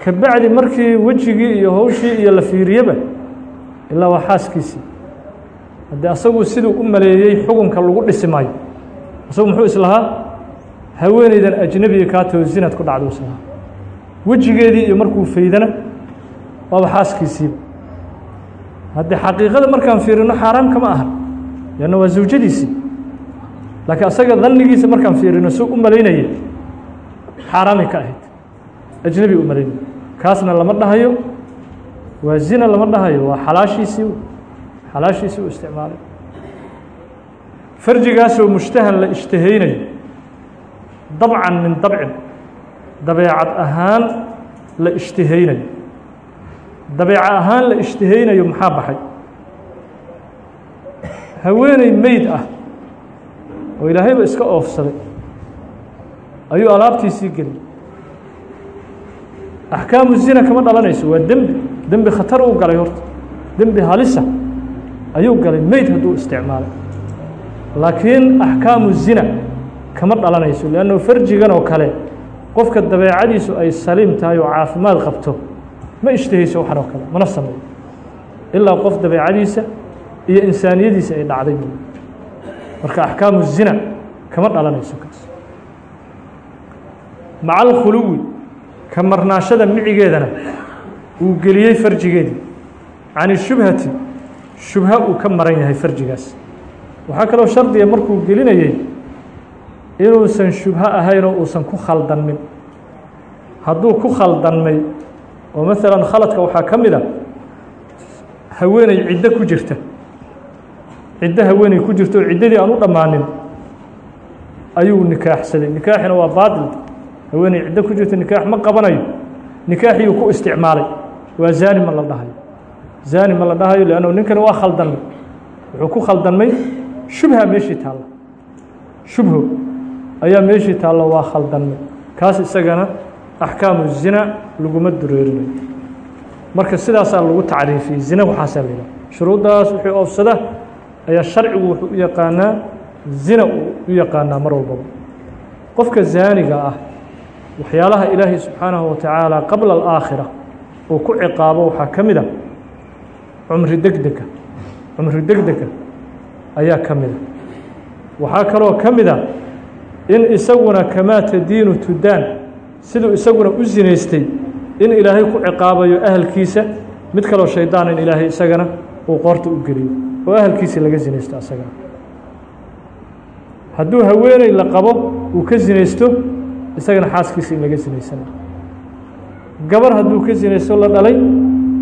Ka bacdi markii wejigii iyo howshii iyo la fiiriyeba ilaa waa xaaskiisii. Haddii asagu siduu u maleeyey xukunka lagu dhisi maayo isagu muxuu islahaa haweeneydan ajnebiga kaa taho zinaad ku dhacday islahaa wejigeedii iyo markuu faydana waaba xaaskiisiiba haddii xaqiiqada markaan fiirino xaaraam kama aha. Leanna waa zawjadiisii laakiin asaga dannigiisa markaan fiirino suu u malaynayay xaaraamay ka ahayd. Ajnebi u malaynaya kaasna lama dhahayo waa zina lama dhahayo waa xalaashiisii xalaashiisii u isticmaalay. Farjigaasoo mushtahan la ishtahaynayo. Dabcan min dabcin. Dabeecad ahaan la ishtihaynayo dabeeco ahaan la ishtihaynayo maxaa baxay? Haweeney meyd ah oo ilaahayba iska oofsaday ayuu alaabtiisii geliyay axkaamu zina kama dhalanayso waa dembi dembi khatar uu galay horta. Dembi halisa ayuu galay meyd hadduu isticmaalay. Laakiin axkaamu zina kama dhalanayso leanno farjigan oo kale qofka dabeecadiisu ay saliim tahay oo caafimaad qabto ma ishtihayso waxan oo kale mana sameeyo. Ilaa qof dabeecadiisa iyo insaaniyadiisa ay dhacday marka axkaamu zina kama dhalanayso kaas. Maca alkhuluwi ka marnaashada micigeedana uu geliyey farjigeedii can ishubhati shubha uu ka maran yahay farjigaas. Waxaa kaloo shardiga markuu gelinayey inuusan shubho ahayn oo uusan ku khaldanmin. Hadduu ku khaldanmay oo maalan khaladka waxaa ka mid a haweeney ciddo ku jirta. Ciddo haweeney ku jirta oo ciddadii aan u dhammaanin ayuu nikaaxsaday. Nikaaxina waa baatil. Haweeney ciddo ku jirta nikaax ma qabanayo. Nikaaxiyuu ku isticmaalay. Waa zaani ma la dhahayo zaani ma la dhahayo leanno ninkani waa khaldanmay. Wuxuu ku khaldanmay. Shubha meeshii taalla. Shubho ayaa meeshii taallo waa khaldanmay. Kaas isagana axkaamu zina laguma dureerinayo marka sidaasaa lagu tacriifiyey zina waxaasaa la yidhaha. Shuruuddaas wixii oofsada ayaa sharcigu wuxuu u yaqaanaa zina uu u yaqaanaa mar walbaba. Qofka zaaniga ah waxyaalaha ilaahay subxaanahu watacaala qabla alaakhira uu ku ciqaabo waxaa ka mid a cumri degdega. Cumri degdega ayaa ka mid a waxaa kaloo ka mid a in isaguna kamaa tadiinu tudaan siduu isaguna u sinaystay in ilaahay ku ciqaabayo ahalkiisa mid kaloo shaydaan in ilaahay isagana uu qoorta u geliyo oo ahalkiisa laga sinaysto asagana. Hadduu haweeney la qabo uu ka sinaysto isagana xaaskiisa in laga sinaysana gabar hadduu ka sinaysto la dhalay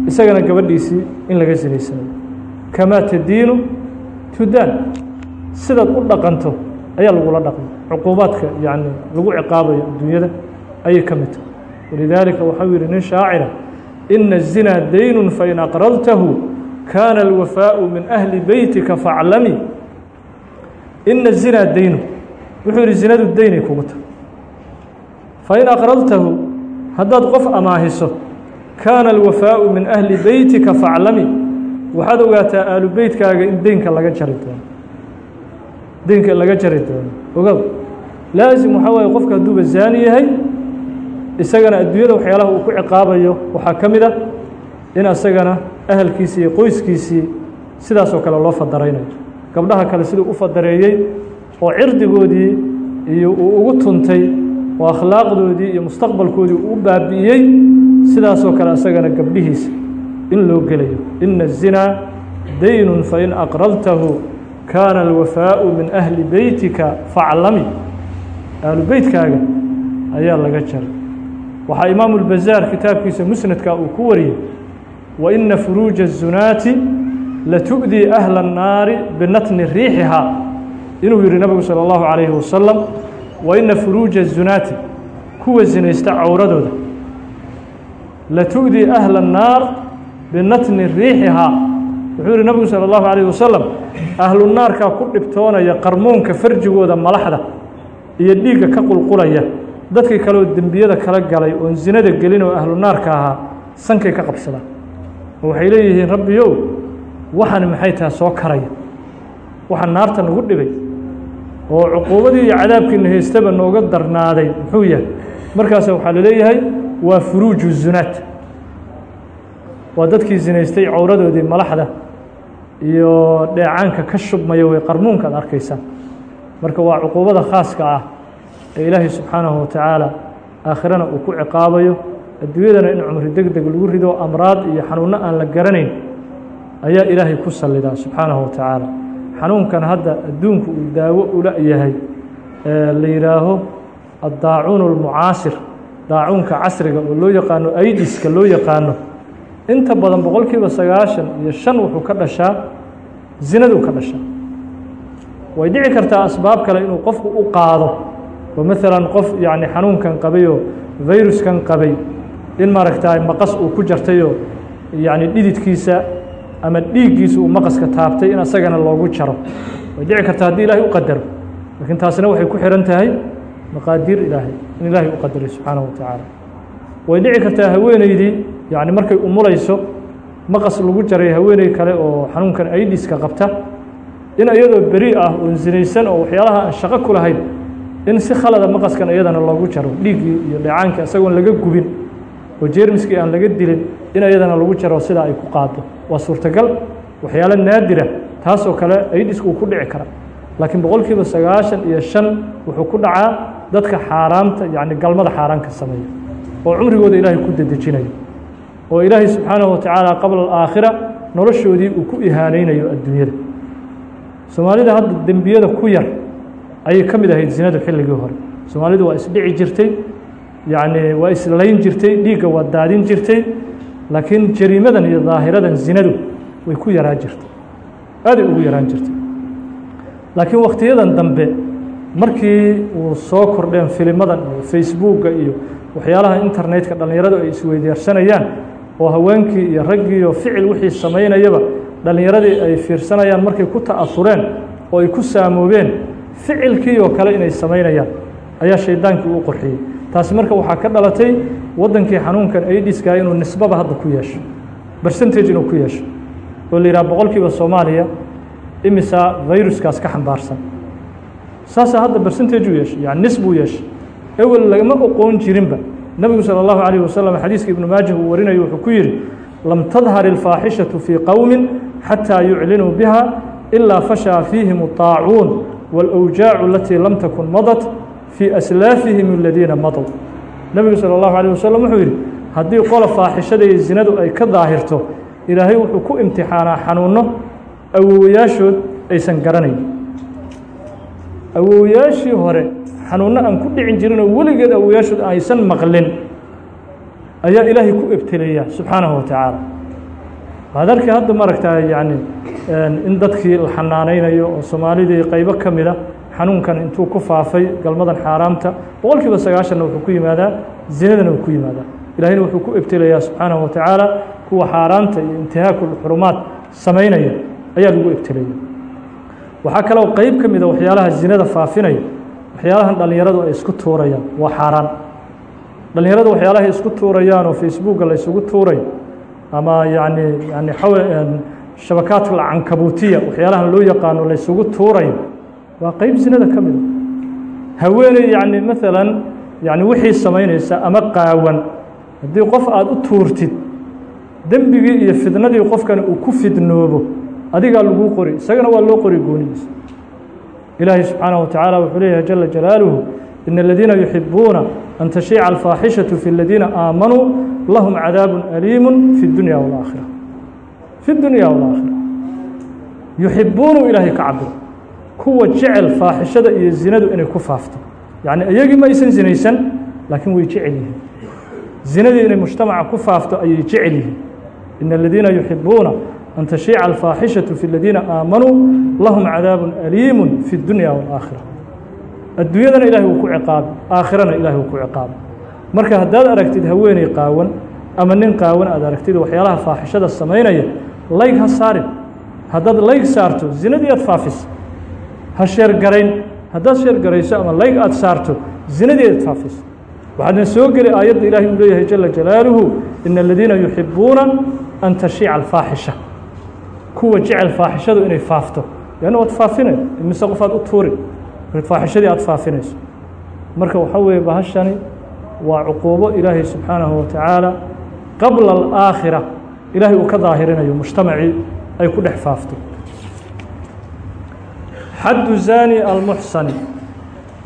isagana gabadhiisii in laga sinaysanayo kamaa tadiinu tudaan sidaad u dhaqanto ayaa lagula dhaqma cuquubaadka yacni lagu ciqaabayo adduunyada ayay ka mid tahay walidaalika waxau yihi nin shaacira ina الzinaa daynun fain aqradtahu kaana alwafaau min ahli beytika faclami ina الzinaa daynu wuxuu yihi zinadu daynay kugu tahay fain aqradtahu haddaad qof amaahiso kaana alwafaau min ahli beytika faclami waxaad ogaataa aalu beytkaaga in deynka laga jari doono deynka laga jari doono ogow laasim waxaa waaye qofka hadduuba zaani yahay isagana adduunyada waxyaalaha uu ku ciqaabayo waxaa ka mid a in isagana ahalkiisii iyo qoyskiisii sidaasoo kale loo fadaraynayo. Gabdhaha kale siduu u fadareeyey oo cirdigoodii iyo uu ugu tuntay oo akhlaaqdoodii iyo mustaqbalkoodii uu u baabi'iyey sidaasoo kale isagana gabdhihiisa in loo gelayo. Ina الzinaa daynun fain aqraltahu kaana alwafaau min ahli beytika faclami ahlu beytkaaga ayaa laga jaray waxaa imaamu اlbazaar kitaabkiisa musnadka uu ku wariyey waina furuuja الzunaati latu'dii ahla الnaari binatni riixihaa inuu yihi nabigu salى اllahu عalayhi wasalam waina furuuja الzunaati kuwa zinaysta cowradooda latu'dii ahla الnaar binatni riixihaa wuxuu yihi nabigu salى اllahu عalayه wasalam ahlu naarkaa ku dhibtoonaya qarmuunka farjigooda malaxda iyo dhiigga ka qulqulaya dadkii kaleoo dembiyada kala galay oon zinada gelin oo ahlu naarka ahaa sankay ka qabsadaan. Oo waxay leeyihiin rabbiyow waxani maxay taha soo karaya waxa naarta nagu dhibay? Oo cuquubadii iyo cadaabkiina haystaba nooga darnaaday. Muxuu yahay markaas waxaa la leeyahay waa furuuju zunaad waa dadkii zinaystay cowradoodii malaxda iyo dheecaanka ka shubmaya way qarmuunka ad arkaysaan marka waa cuquubada khaaska ah ee ilaahay subxaanahu watacaala aakhirana uu ku ciqaabayo adduunyadana in cumri deg deg lagu rido amraad iyo xanuunno aan la garanayn ayaa ilaahay ku sallidaa subxaanahu watacaala xanuunkan hadda adduunku uu daawo ula yahay la yidhaaho addaacuun almucaasir daacuunka casriga oo loo yaqaano aidiska loo yaqaano. Inta badan boqol kiiba sagaashan iyo shan wuxuu ka dhashaa zinaduu ka dhashaa. Way dhici kartaa asbaab kale inuu qofku u qaado oo maalan qof yacni xanuunkan qabay oo viruskan qabay in maaragtaa maqas uu ku jartayoo yacni dhididkiisa ama dhiiggiisa uu maqaska taabtay in asagana loogu jaro. Way dhici kartaa haddii ilaahay u qadaro. Laakiin taasina waxay ku xihan tahay maqaadiir ilaahay in ilaahay u qadaray subxaanahu watacaala way dhici kartaa haweeneydii yacni markay umulayso maqas lagu jaray haweeney kale oo xanuunkan aidiska qabta in iyadoo beri ah oon sinaysan oo waxyaalaha aan shaqo ku lahayn in si khalada maqaskan iyadana loogu jaro dhiiggii iyo dheecaankii isagoon laga gubin oo jeermiskii aan laga dilin in iyadana lagu jaro sidaa ay ku qaado waa suurtagal waxyaalo naadira taasoo kale aidisku uu ku dhici kara. Laakiin boqol kiiba sagaashan iyo shan wuxuu ku dhacaa dadka xaaraamta yacni galmada xaaraanka sameeya oo cumrigooda ilaahay ku dedejinayo oo ilaahay subxaanahu watacaala qabla alaakhira noloshoodii uu ku ihaaneynayo adduunyada. Soomaalida hadda dembiyada ku yar ayay ka mid ahayd zinadu xilligii hore. Soomaalidu waa isdhici jirtay yacni waa islayn jirtay dhiigga waa daadin jirtay laakiin jariimadan iyo daahiradan zinadu way ku yaraan jirtay. Aaday ugu yaraan jirtay. Laakiin wakhtiyadan dambe markii uu soo kordheen filimadan iyo facebooka iyo waxyaalaha internetka dhallinyaradu ay isweydeersanayaan oo haweenkii iyo raggiiyo ficil wixii samaynayaba dhallinyaradii ay fiirsanayaan markay ku ta'asureen oo ay ku saamoobeen ficilkii oo kale inay samaynayaan ayaa shaydaankii u qorxiyey taasi marka waxaa ka dhalatay waddankii xanuunkan aidiska inuu nisbaba hadda ku yeesho bercentage inuu ku yeesho oo la yidhaha boqol kiiba soomaaliya imisaa viruskaas ka xambaarsan saasaa hadda bercentage u yeeshay yani nis buu yeeshay ewel lagama oqoon jirinba nebigu salى اllahu عalيه wasalam xadiiska ibnu maajah uu warinayo wuxuu ku yihi lam tadhar الfaaxishaةu fii qowmi xatىa yuclinuu biha ilaa fashaa fiihim الطaacuun wاlأwjaacu alatii lam takun madat fii aslaafihim aladiina madow nebigu salى اllahu عalيه wasalam wuxuu yidhi haddii qola faaxishada iyo zinadu ay ka daahirto ilaahay wuxuu ku imtixaanaa xanuuno awowayaashood aysan garanayn awowayaashii hore xanuunno aan ku dhicin jirinoo weligeed awowayaashood aysan maqlin ayaa ilaahay ku ebteleeyaa subxaanahu watacaala waxaad arkay hadda maaragtaa yacni in dadkii la xanaanaynayo oo soomaalidii qaybo ka mida xanuunkan intuu ku faafay galmadan xaaraamta boqol kiiba sagaashanna wuxuu ku yimaadaa zinadana uu ku yimaadaa. Ilahayna wuxuu ku ebtelayaa subxaanahu watacaala kuwa xaaraamta iyo intihaaku xurumaad samaynaya ayaa lagu ebtelaya waxaa kaloo qeyb ka mida waxyaalaha zinada faafinaya waxyaalahan dhallinyaradu ay isku tuurayaan waa xaaraan. Dhallinyaradu waxyaalahay isku tuurayaan oo facebooka la tuuray ama yani yani shabakaadka cankabuutiya waxyaalahan loo yaqaano la ysugu tuurayo waa qeyb zinada ka mida haweeney yani maalan yani wixii samaynaysa ama qaawan haddii qof aada u tuurtid dembigii iyo fidnadii qofkani uu ku fidnoobo adigaa laguu qori isagana waa loo qori goonidiisa ilaahay subxaanaه wa tacaala wuxuu leeyahay jala jalaaluhu in aladiina yuxibuuna an tashiica alfaaxishaةu fi اladiina aamanuu lahum cadaabu aliimu fi اdunya wاlaakhira fi اdunya wاlaakhira yuxibuunu ilaahay ka cabiro kuwa jecel faaxishada iyo zinadu inay ku faafto yacni iyagii ma aysan zinaysan laakiin way jecel yihiin zinadii inay mujtamaca ku faafto ayay jecel yihiin in aladiina yuxibuuna an tashiica alfaaxishaةu fi اladiina aamanuu lahum cadaabu aliimu fi اdunya wاlaakhira adduunyadana ilahay uu ku ciqaabi aakhirana ilahay uu ku ciqaabi marka haddaad aragtid haweeney qaawan ama nin qaawan aad aragtid waxyaalaha faaxishada samaynaya layg ha saarin. Haddaad layg saarto zinadii aad faafisa ha sheergarayn haddaad sheergarayso ama layg aad saarto zinadii aad faafiso waxaadna soo geli aayadda ilaahay uu leeyahay jala jalaaluhu in aladiina yuxibuuna an tashiica alfaaxisha kuwa jecel faaxishadu inay faafto. Leanna waad faafinay mise qof u tuuri faaxishadii aad faafinayso. Marka waxaa weeye bahashani waa cuquubo ilaahay subxaanahu wa tacaala qabla alaakhira ilaahay uu ka daahirinayo mujtamacii ay ku dhex faafto. Xaddu zani almuxsani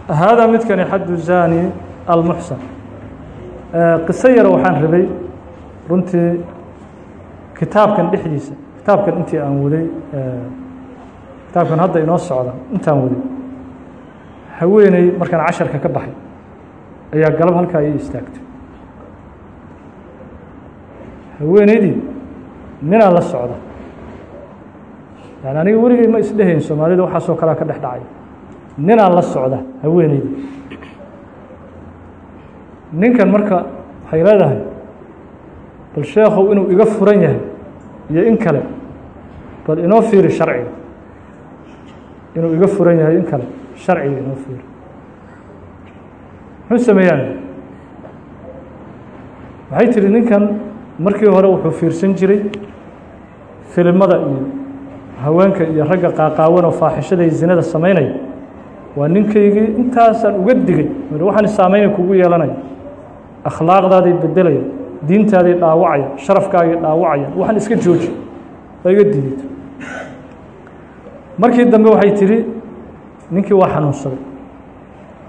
haadaa midkani xaddu zani almuxsan qiso yara waxaan rabay runtii kitaabkan dhexdiisa kitaabkan intii aan waday kitaabkan hadda inoo socda intaan waday haweeney markaan casharka ka baxay ayaa galab halkaa ii istaagtay. Haweeneydii ninaa la socda. Yani aniga weligay ma isdhehayn soomaalida waxaasoo kalea ka dhex dhacay. Ninaa la socda haweeneydii. Ninkan marka waxay leedahay bal sheekhow inuu iga furan yahay iyo in kale bal inoo fiiri sharciga inuu iga furan yahay in kale sharciga inoo fiiri muxuu sameeyaan? Waxay tihi ninkan markii hore wuxuu fiirsan jiray filimada iyo haweenka iyo ragga qaaqaawan oo faaxishada iyo zinada samaynaya waa ninkaygii intaasaan uga digay. Waxaan saameynay kugu yeelanaya akhlaaqdaadii bedelaya diintaadii dhaawacaya sharafkaagii dhaawacaya waxaan iska jooji waa iga digay markii dambe waxay tihi ninkii waa xanuunsaday.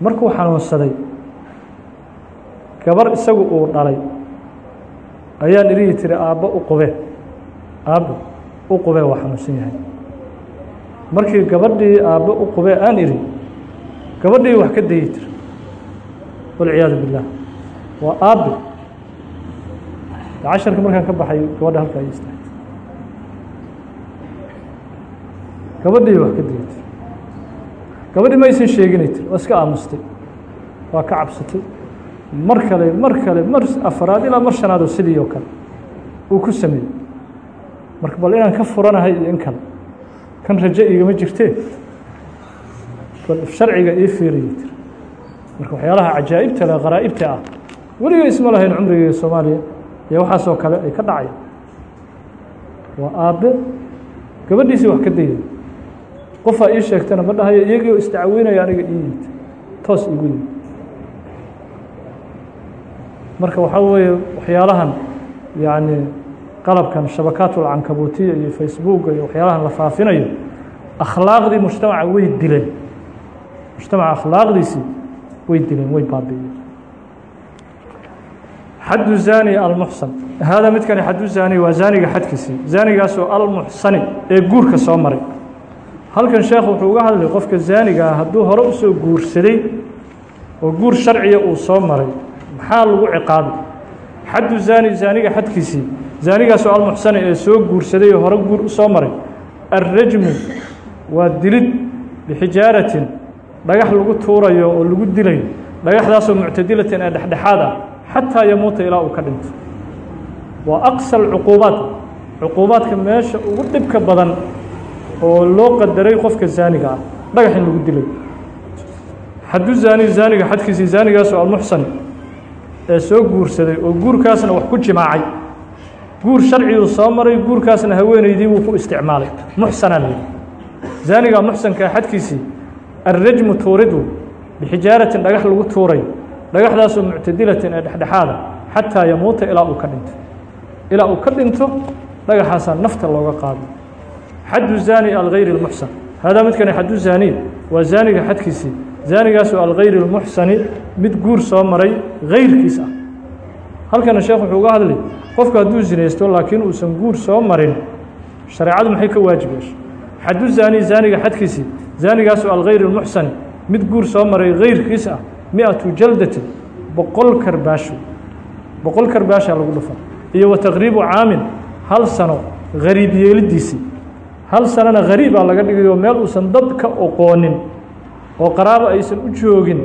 Markuu xanuunsaday gabar isagu uu dhalay. Ayaan irihi tiri aabbo u qube. Aabbo u qube waa xanuunsan yahay. Markii gabadhii aabbo u qube aan iri gabadhii wax ka dayi tiri. Walciyaadu billaah. Waa aabbe. Casharka markaan ka baxay gabadha halkaa ii istaagtay. Gabadhii wax ka dayi tiri gabadhii ma aysan sheeginay tiri waa iska aamustay waa ka cabsatay. Mar kale mar kale mar afaraad ilaa mar shanaadoo sidii oo kale uu ku sameeyey. Marka bal inaan ka furanahay iyo in kale kan rajo igama jirtee bal sharciga ii fiiriyay tiri marka waxyaalaha cajaa'ibta le qaraa'ibta ah weliga isma lahayn cumriga soomaaliya iyo waxaasoo kale ay ka dhacaya waa aabbe. Gabadhiisii wax ka dayay qofaa ii sheegtana ma dhahayo iyagii oo isdacweynaya aniga ii yimid. Toos iigu yimid. Marka waxaa weeye waxyaalahan yacni qalabkan shabakaatulcankabutiya iyo facebooka iyo waxyaalahan la faafinayo akhlaaqdii mujtamaca way dileen. Mujtamaca akhlaaqdiisii way dileen way baabi'iyeen xaddu zani almuxsan haadaa midkani xaddu zani waa zaaniga xadkiisii. Zaanigaasoo almuxsani ee guurka soo maray halkan sheekh wuxuu uga hadlay qofka zaaniga ah hadduu hore u soo guursaday oo guur sharciya uu soo maray maxaa lagu ciqaabi? Xaddu zaani zaaniga xadkiisii zaanigaasoo almuxsani ee soo guursaday oo hore guur u soo maray alrajmu waa dilid bixijaaratin dhagax lagu tuurayo oo lagu dilayo dhagaxdaasoo muctadilatin ee dhexdhexaad ah xataa yamuuta ilaa uu ka dhinto. Waa aqsa alcuquubaat cuquubaadka meesha ugu dhibka badan oo loo qadaray qofka zaaniga ah. Dhagax in lagu dilay. Xaddu zaani zaaniga xadkiisii zaanigaasoo almuxsan ee soo guursaday oo guurkaasna wax ku jimaacay guur sharciguu soo maray guurkaasna haweeneydii wuu ku isticmaalay. Muxsanaa layidhi zaaniga muxsankaa xadkiisii alrajmu tuuridu bixijaaratin dhagax lagu tuuray. Dhagaxdaasoo muctadilatin ee dhexdhexaada xataa yamuuta ilaa uu ka dhinto. Ilaa uu ka dhinto dhagaxaasaa nafta looga qaado xaddu zaani algayri اlmuxsan haadaa midkani xaddu zaaniy waa zaaniga xadkiisii zaanigaasoo algayri اlmuxsani mid guur soo maray gayrkiis ah halkana sheekh wuxuu uga hadlay qofku hadduu zinaysto laakiin uusan guur soo marin shareecadu maxay ka waajib yeeshay xaddu zaani zaaniga xadkiisii zaanigaasoo algayri اlmuxsani mid guur soo maray gayrkiis ah mi-atu jaldatin boqol karbaasho boqol karbaashaa lagu dhufa iyo wa taqriibu caamin hal sano gariib yeelidiisii hal sanona gariibaa laga dhigayo meel uusan dad ka oqoonin oo qaraabo aysan u joogin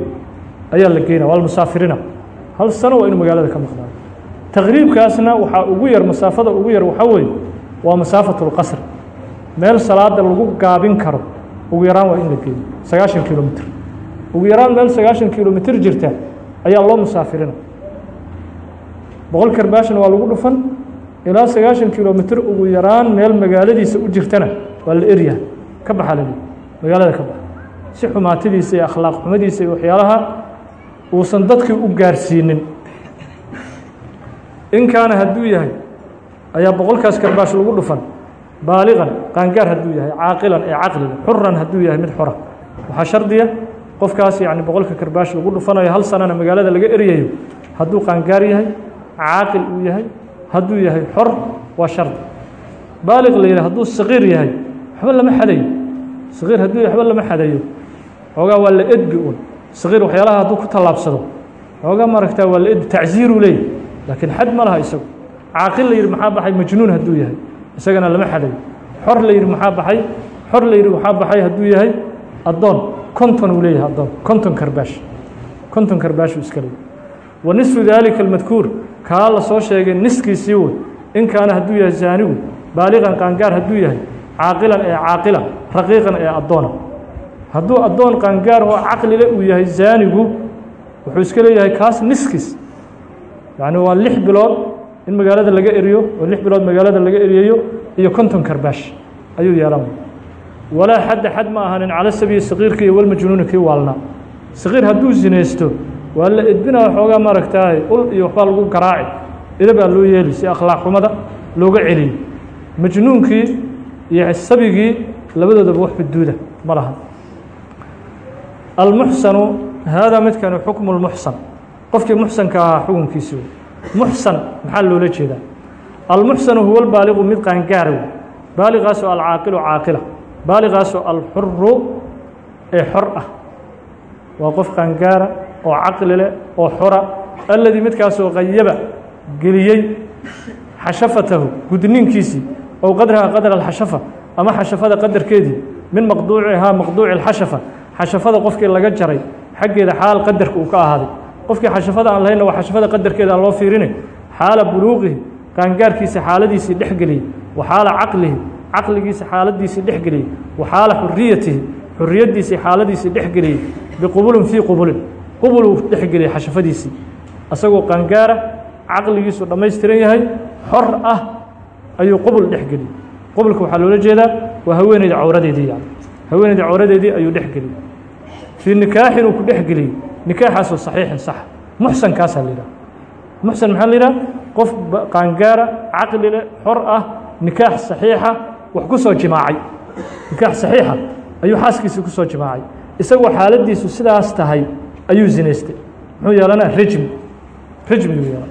ayaa la geynaya waa musaafirina hal sano waa inuu magaalada ka maqnaado taqriibkaasna waxaa ugu yar masaafada ugu yar waxaa weeye waa masaafatu lqasr meel salaada lagu gaabin karo ugu yaraan waa in la geeyo sagaashan kilomitr ugu yaraan meel sagaashan kilomitr jirta ayaa loo musaafirina. Boqol karbaashna waa lagu dhufan ilaa sagaashan kilomitr ugu yaraan meel magaaladiisa u jirtana waa la eryaha ka baxa lali magaalada ka baxa. Si xumaatadiisa iyo akhlaaq xumadiisa iyo waxyaalaha uusan dadkii u gaarsiinin. In kaana hadduu yahay ayaa boqolkaas karbaash lagu dhufan baaliqan qaangaar hadduu yahay caaqilan ee caqliga xuran hadduu yahay mid xora. Waxaa shardiya qofkaas yani boqolka karbaash lagu dhufanayo hal sanana magaalada laga eryayo hadduu qaangaar yahay caaqil uu yahay hadduu yahay xor waa shardi baaliq la yidhah hadduu saqiir yahay waxba lama xadayo saqiir hadduu yahay waxba lama xadayo. Xoogaa waa la edbi un saqiir waxyaalaha hadduu ku tallaabsado. Xoogaa maaragtaa waa la edbi tacsiiruu leeyahy laakiin xad ma laha isagu. Caaqil la yidhi maxaa baxay? Majnuun hadduu yahay. Isagana lama xadayo xor la yidhi maxaa baxay? Xor la yidhi waxaa baxay hadduu yahay? Addoon. Konton uu leeyahay addoon. Konton karbaash konton karbaashuu iska leeyahy wa nisfu daalika almadkuur kaa la soo sheegay niskiisii wey in kaana hadduu yahay zaanigu baaliqan qaangaar hadduu yahay caaqilan ee caaqila raqiiqan ee addoona hadduu addoon qaangaar oo caqlile uu yahay zaanigu wuxuu iska leeyahay kaas niskiis. Yacni waa lix bilood in magaalada laga eriyo oo lix bilood magaalada laga eriyayo iyo konton karbaash ayuu yeelanaya walaa xadda xad ma ahanin cala sabiyi saqiirka iyo walmajnuuni kii waalnaa saqiir hadduu zinaysto waa la edbinaa xoogaa maaragtaay ul iyo waxbaa lagu garaaci. Idabaa loo yeeli si akhlaaq xumada looga celiyo majnuunkii iyo sabigii labadoodaba wax xuduuda ma laha. Almuxsanu haadaa midkani xukmu lmuxsan qofkii muxsanka ahaa xukunkiisi muxsan maxaa loola jeedaa? Almuxsanu huwa albaaliqu mid qaangaara wey baaliqaasoo alcaaqilu caaqila. Baaliqaasoo alxuru ee xor ah. Waa qof qaangaara oo caqli leh oo xora alladii midkaasoo qayaba geliyey xashafatahu gudniinkiisii ow qadraha qadra alxashafa ama xashafada qadarkeedii min maqduucihaa maqduuci alxashafa xashafada qofkii laga jaray xaggeeda xaal qadarka uu ka ahaaday. Qofkii xashafada aan lahaynna waa xashafada qadarkeeda aan loo fiirinay xaala buluuqihi qaangaarkiisa xaaladiisii dhexgeliyey wa xaala caqlihi caqligiisa xaaladiisii dhexgeliyey wa xaala xuriyatihi xuriyaddiisii xaaladiisii dhexgeliyey biqubulin fii qubulin qubul uu dhexgeliyey xashafadiisii. Asagoo qaangaara caqligiisu dhammaystiran yahay xor ah ayuu qubul dhexgeliyey qubulka waxaa loola jeedaa waa haweeneyda cawradeedii yani haweeneyda cawradeedii ayuu dhex geliyey fii nikaaxin uu ku dhex geliyey nikaaxaasoo saxiixin sax. Muxsankaasaa la yidhaha muxsan maxaa la yidhaha qof qaangaara caqli leh xor ah nikaax saxiixa wax ku soo jimaacay. Nikaax saxiixa ayuu xaaskiisii ku soo jimaacay. Isagoo xaaladiisu sidaas tahay ayuu zinaystay. Muxuu yeelanaa rejmi rejmiyuu yeelan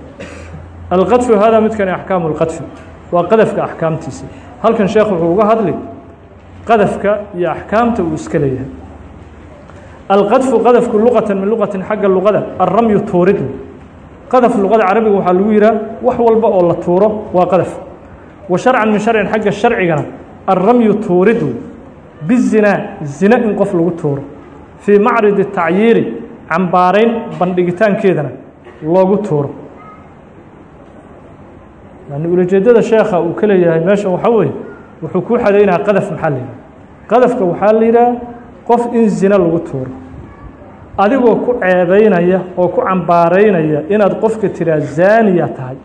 alqadfu haadaa midkani axkaamu اlqadfi waa qadafka axkaamtiisa. Halkan sheekh wuxuu uga hadli qadafka iyo axkaamta uu iska leeyahay. Alqadfu qadafku luqatan min luqatin xagga luqada alramyu tuurid. Qadaf luqada carabiga waxaa lagu yihaha wax walba oo la tuuro waa qadaf. Wa sharcan min sharcin xagga sharcigana alramyu tuuridu bizinaa zina in qof lagu tuuro. Fii macridi tacyiiri cambaarayn bandhigitaankeedana loogu tuuro. Yani ulajeedada sheekha uu ka leeyahay meeshan waxaa weeye wuxuu kuu xadaynaa qadaf maxaa la yidhaha qadafka waxaa la yidhaha qof in zina lagu tuuro. Adigoo ku ceebaynaya oo ku cambaaraynaya inaad qofka tiraa zaaniya tahay.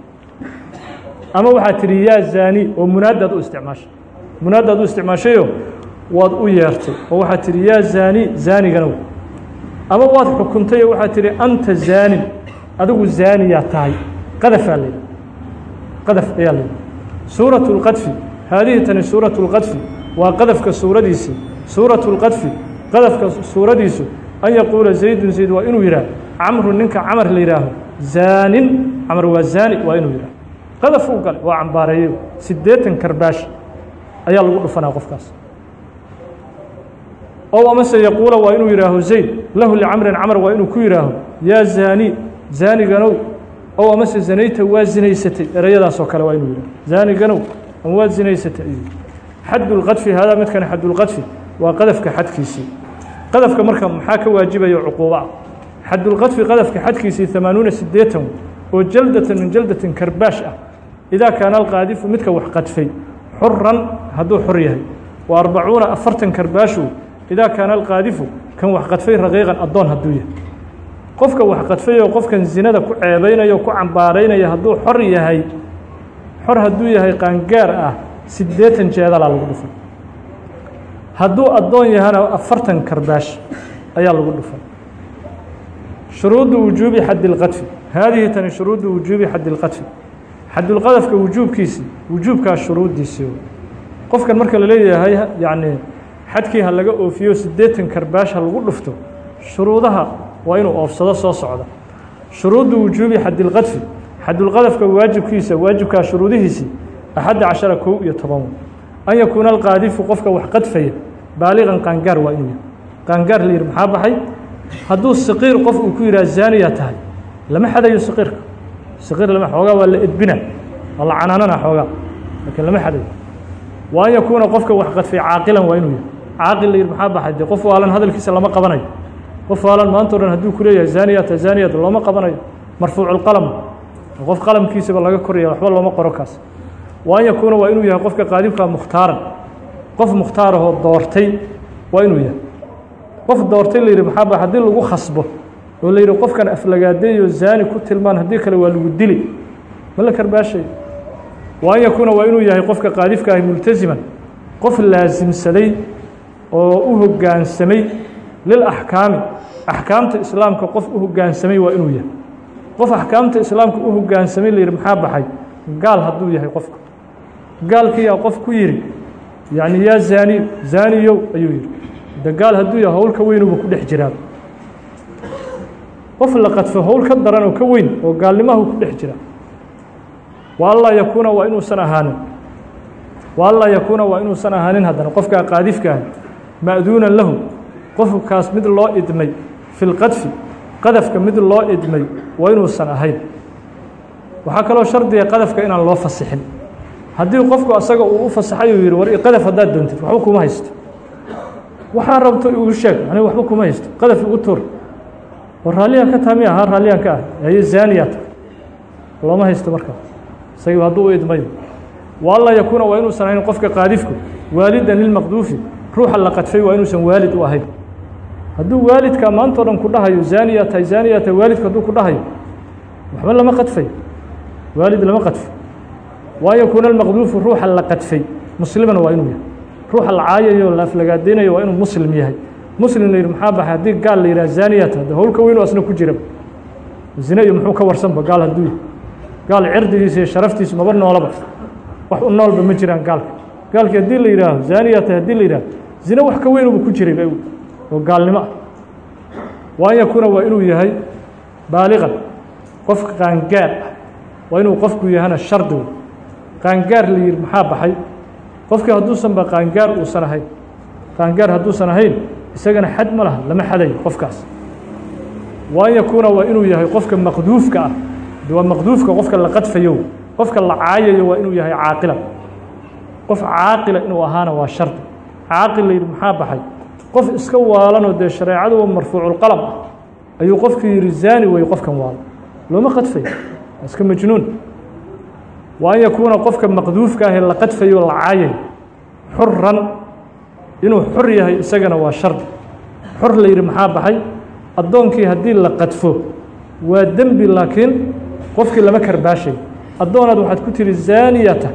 Ama waxaad tidhi yaa zaani oo munaadaad u isticmaashay munaadaad u isticmaashayo waad u yeertay. Oo waxaad tidhi yaa zaani zaaniganow ama waad xukuntay oo waxaad tidhi anta zaanin adigu zaaniyaa tahay qadafaa la yidhaha qadaf ayaa la yidhaha suuraة اlqadfi haadihi tani suuraة اlqadfi waa qadafka suuradiisii suuraة اlqadfi qadafka suuradiisu an yaquula zaydun zayd waa inuu yidhaah camru ninka camar la yidhaaho zaanin camar waa zaani waa inuu yidhaah qadaf u gale waa cambaareeyey siddeetan karbaash ayaa lagu dhufanaa qofkaas ow amase yaquula waa inuu yidhaaho zayd lahu licamrin camar waa inuu ku yidhaaho yaa zaani zaaniganow ow amase zanayta waa zinaysatay. Ereyadaasoo kale waa inuu yidhaho zaaniganow ama waad zinaysatay. Ayuu xaddu lqadfi haadaa midkani xaddulqadfi waa qadafka xadkiisii. Qadafka marka maxaa ka waajibayo cuquuba? Ah xadulqadfi qadafka xadkiisii amaanuuna sideetan oo jaldatan min jaldatin karbaash ah. Idaa kaana alqaadifu midka wax qadfay xuran hadduu xor yahay. Wa arbacuuna afartan karbaashu idaa kaana alqaadifu kan wax qadfay raqiiqan addoon hadduu yahay qofka wax qadfay oo qofkan zinada ku ceebaynaya ku cambaaraynaya hadduu xor yahay xor hadduu yahay qaangaar ah siddeetan jeedalaa lagu dhufay hadduu addoon yahana afartan karbaash ayaa lagu dhufay shuruudu wujuubi xaddi اlqadfi haadihi tani shuruudu wujuubi xaddi اlqadfi xadulqadafka wujuubkiisii wujuubkaas shuruuddiisii qofkan marka la leeyahay yacni xadkii ha laga oofiyo siddeetan karbaash lagu dhufto shuruudaha waa inuu oofsado soo socda. Shuruudu wujuubi xaddi اlqadfi xadulqadafka waajibkiisa waajibkaa shuruudihiisii axadda cashara kow iyo toban. An yakuuna alqaadifu qofka wax qadfaya baaliqan qaangaar waa inuu yahay qaangaar la yidhi maxaa baxay? Hadduu saqiir qof uu ku yidhaha zaaniya tahay lama xadayo saqiirka saqiir lama xoogaa waa la edbina waa la canaanana xoogaa laakiin lama xadayo. Wa an yakuuna qofka wax qadfay caaqilan waa inuu yahay caaqil la maxaa baxay dee qof waalan hadalkiisa lama qabanayo qof waalan maanta o dhan hadduu ku leeyahay zaaniyata zaaniyata looma qabanayo marfuuculqalam qof qalamkiisaba laga koraya waxba looma qoro kaas wa yakuuna waa inuu yahay qofka qaadibkaa mukhtaaran qof mukhtaarahoo doortay waa inuu yahay qof doortay la yidhi maxaa ba haddii lagu khasbo oo la yidhi qofkan aflagaadeeyo zaani ku tilmaan haddii kale waa lagu dili ma la karbaashay wa yakuuna waa inuu yahay qofka qaadifka multasiman qof laasimsaday oo u hoggaansamay lilaxkaami axkaamta islaamka qof u hoggaansamay waa inuu yahay. Qof axkaamta islaamka u hoggaansamay la yidhi maxaa baxay? Gaal hadduu yahay qofka. Gaalkiyaa qof ku yidhi yacni yaa zaani zaaniyow ayuu yidhi. De gaal hadduu yahay howl ka weynuba ku dhex jiraa qof la qadfo howl ka daran oo ka weyn oo gaalnimahu ku dhex jira. Wa anlaa yakuuna waa inuusan ahaanin. Wa anlaa yakuuna waa inuusan ahaanin haddana. Qofkaa qaadifka ahi ma'duunan lahu qofkaas mid loo idmay fi lqadfi qadafka mid loo idmay waa inuusan ahayn. Waxaa kaloo shardiga qadafka inaan loo fasixin. Haddii qofku asaga uu u fasaxay uu yidhi war qadaf haddaad doontid waxba kuma haysto. Waxaa rabto igu sheeg aniga waxba kuma haysto qadaf igu tuur. War raalliyan ka taha miya ha raalliyan ka ah. Haye zaaniyaa tahay. Looma haysto markaa isagii hadduu u idmayo wa anlaa yakuuna waa inuusan ahayn qofka qaadifku waalidan lilmaqduufi ruuxa la qadfay waa inuusan waalid u ahayn. Hadduu waalidka maantao dhan ku dhahayo zaaniyaa tahay zaaniyaa tahay waalidku hadduu ku dhahayo waxba lama qadfay. Waalid lama qadfo wa an yakuuna almaqduufu ruuxa la qadfay. Musliman waa inuu yahay. Ruuxa la caayayo la aflagaadeynayo waa inuu muslim yahay. Muslim la yidhi maxaa baxay? Haddii gaal la yidhaha zaaniyata de howlka weynu asna ku jira. Zine iyo muxuu ka warsanba gaal hadduu yahy gaal cirdigiisa iyo sharaftiisu maba noolaba. Wax u noolba ma jiraan gaalka gaalkii haddii la yidhaaho zaaniyata haddii la yidhaho zine wax ka weynuba ku jirayba oo gaalnimo ah. Wa an yakuuna waa inuu yahay baaliqan qof qaangaar ah. Waa inuu qofku yahana shardi wey qaangaar la yidhi maxaa baxay? Qofkii hadduusanba qaangaar uusan ahayn. Qaangaar hadduusan ahayn isagana xad ma laha lama xadayo qofkaas. Wa an yakuuna waa inuu yahay qofka maqduufka ah. Waa maqduufka qofka la qadfayo qofka la caayayo waa inuu yahay caaqila qof caaqila inuu ahaana waa shardi caaqil la yidhi maxaa baxay? Qof iska waalanoo dee shareecadu marfuuculqalam ah ayuu qofkii yidhi zaani wey qofkan waalo looma qadfayo waa iska majnuun. Wa an yakuuna qofka maqduufka ahee la qadfayo la caayayo xuran inuu xur yahay isagana waa shardi xur la yidhi maxaa baxay? Addoonkii haddii la qadfo waa dembi laakiin qofkii lama karbaashay. Addoonaad waxaad ku tihi zaaniyata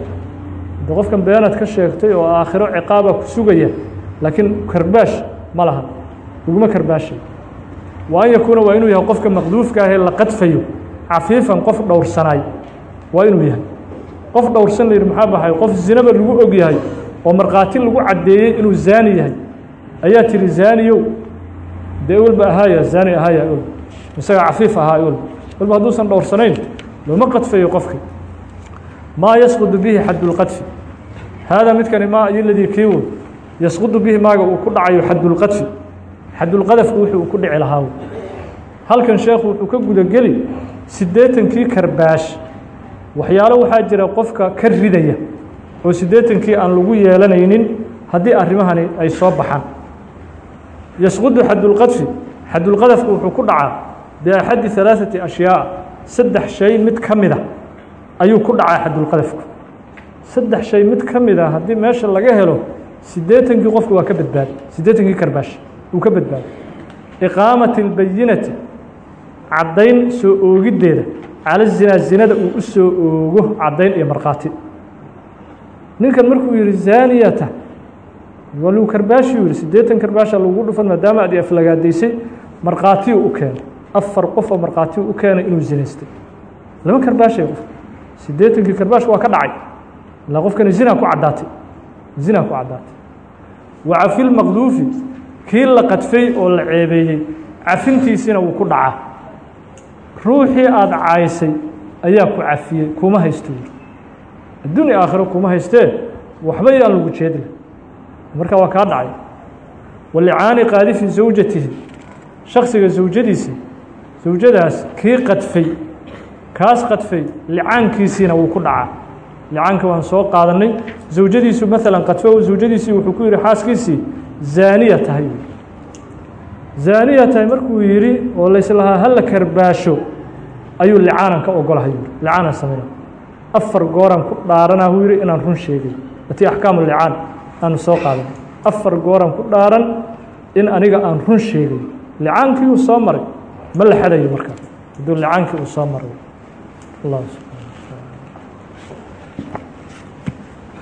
de qofkan beenaad ka sheegtay oo aakhiro ciqaaba ku sugaya laakiin karbaash ma laha laguma karbaashay wa an yakuuna waa inuu yahay qofka maqduufka ahee la qadfayo cafiifan qof dhowrsanaay waa inuu yahay. Qof dhowrsan la yidhi maxaa baxay? Qof zinaba lagu og yahay oo markhaati lagu caddeeyey inuu zaani yahay. Ayaa tihi zaaniyow. Dee walba ahaaya zaani ahaaya ol isaga cafiif ahaa ol walba hadduusan dhowrsanayn looma qadfayo qofkii maa yasqudu bihi xadulqadfi haadaa midkani maa iyo ladii kii woy yasqudu bihi maaga uu ku dhacayo xadulqadfi xadulqadafku wuxuu uu ku dhici lahaa halkan sheekhu wuxuu ka gudageli siddeetankii karbaash waxyaalo waxaa jira qofka ka ridaya oo siddeetankii aan lagu yeelanaynin haddii arrimahani ay soo baxaan yasqudu xadulqadfi xadulqadafku wuxuu ku dhacaa biaxadi halaaثati ashyaa saddex shay mid ka mida ayuu ku dhacaa xadulqadafku saddex shay mid ka mida haddii meesha laga helo siddeetankii qofku waa ka badbaada siddeetankii karbaash uu ka badbaado iqaamati اlbayinati caddayn soo oogiddeeda cala zinaa zinada uu u soo oogo caddayn iyo markhaati. Ninkan markuu yihi zaaniyata. Waa luu karbaashuu yihi siddeetan karbaasha lagu dhufan maadaama ad aflagaadaysay markhaatiyu u keenay. Afar qof oo markhaatiyu u keenay inuu zinaystay. Lama karbaashay qof. Siddeetankii karbaash waa ka dhacay ilaa qofkani zinaa ku caddaatay zinaa ku caddaatay wa cafi lmaqduufi kii la qadfay oo la ceebeeyey cafintiisiina wuu ku dhacaa ruuxii aada caysay ayaa ku cafiyey kuma haysto adduunya aakhiro kuma haystee waxba yaan lagu jeedla marka waa kaa dhacay walicaani qaadifi zawjatihi shaksiga zawjadiisi zawjadaas kii qadfay kaas qadfay licaankiisiina wuu ku dhacaa licaanka waan soo qaadanay zawjadiisu maalan qadfo zawjadiisii wuxuu ku yihi xaaskiisii zaaniya tahay. Zaaniya tahay markuu yidhi oo layslahaa hala karbaasho ayuu licaanan ka ogolahay. Licaanan sameyna. Afar gooraan ku dhaaranaa huu yihi inaan run sheegay. Atii axkaamu licaan aanu soo qaadan afar gooraan ku dhaaran in aniga aan run sheegay. Licaankii uu soo maray. Ma la xadayo markaa hadduu licaankii uu soo maray. Allah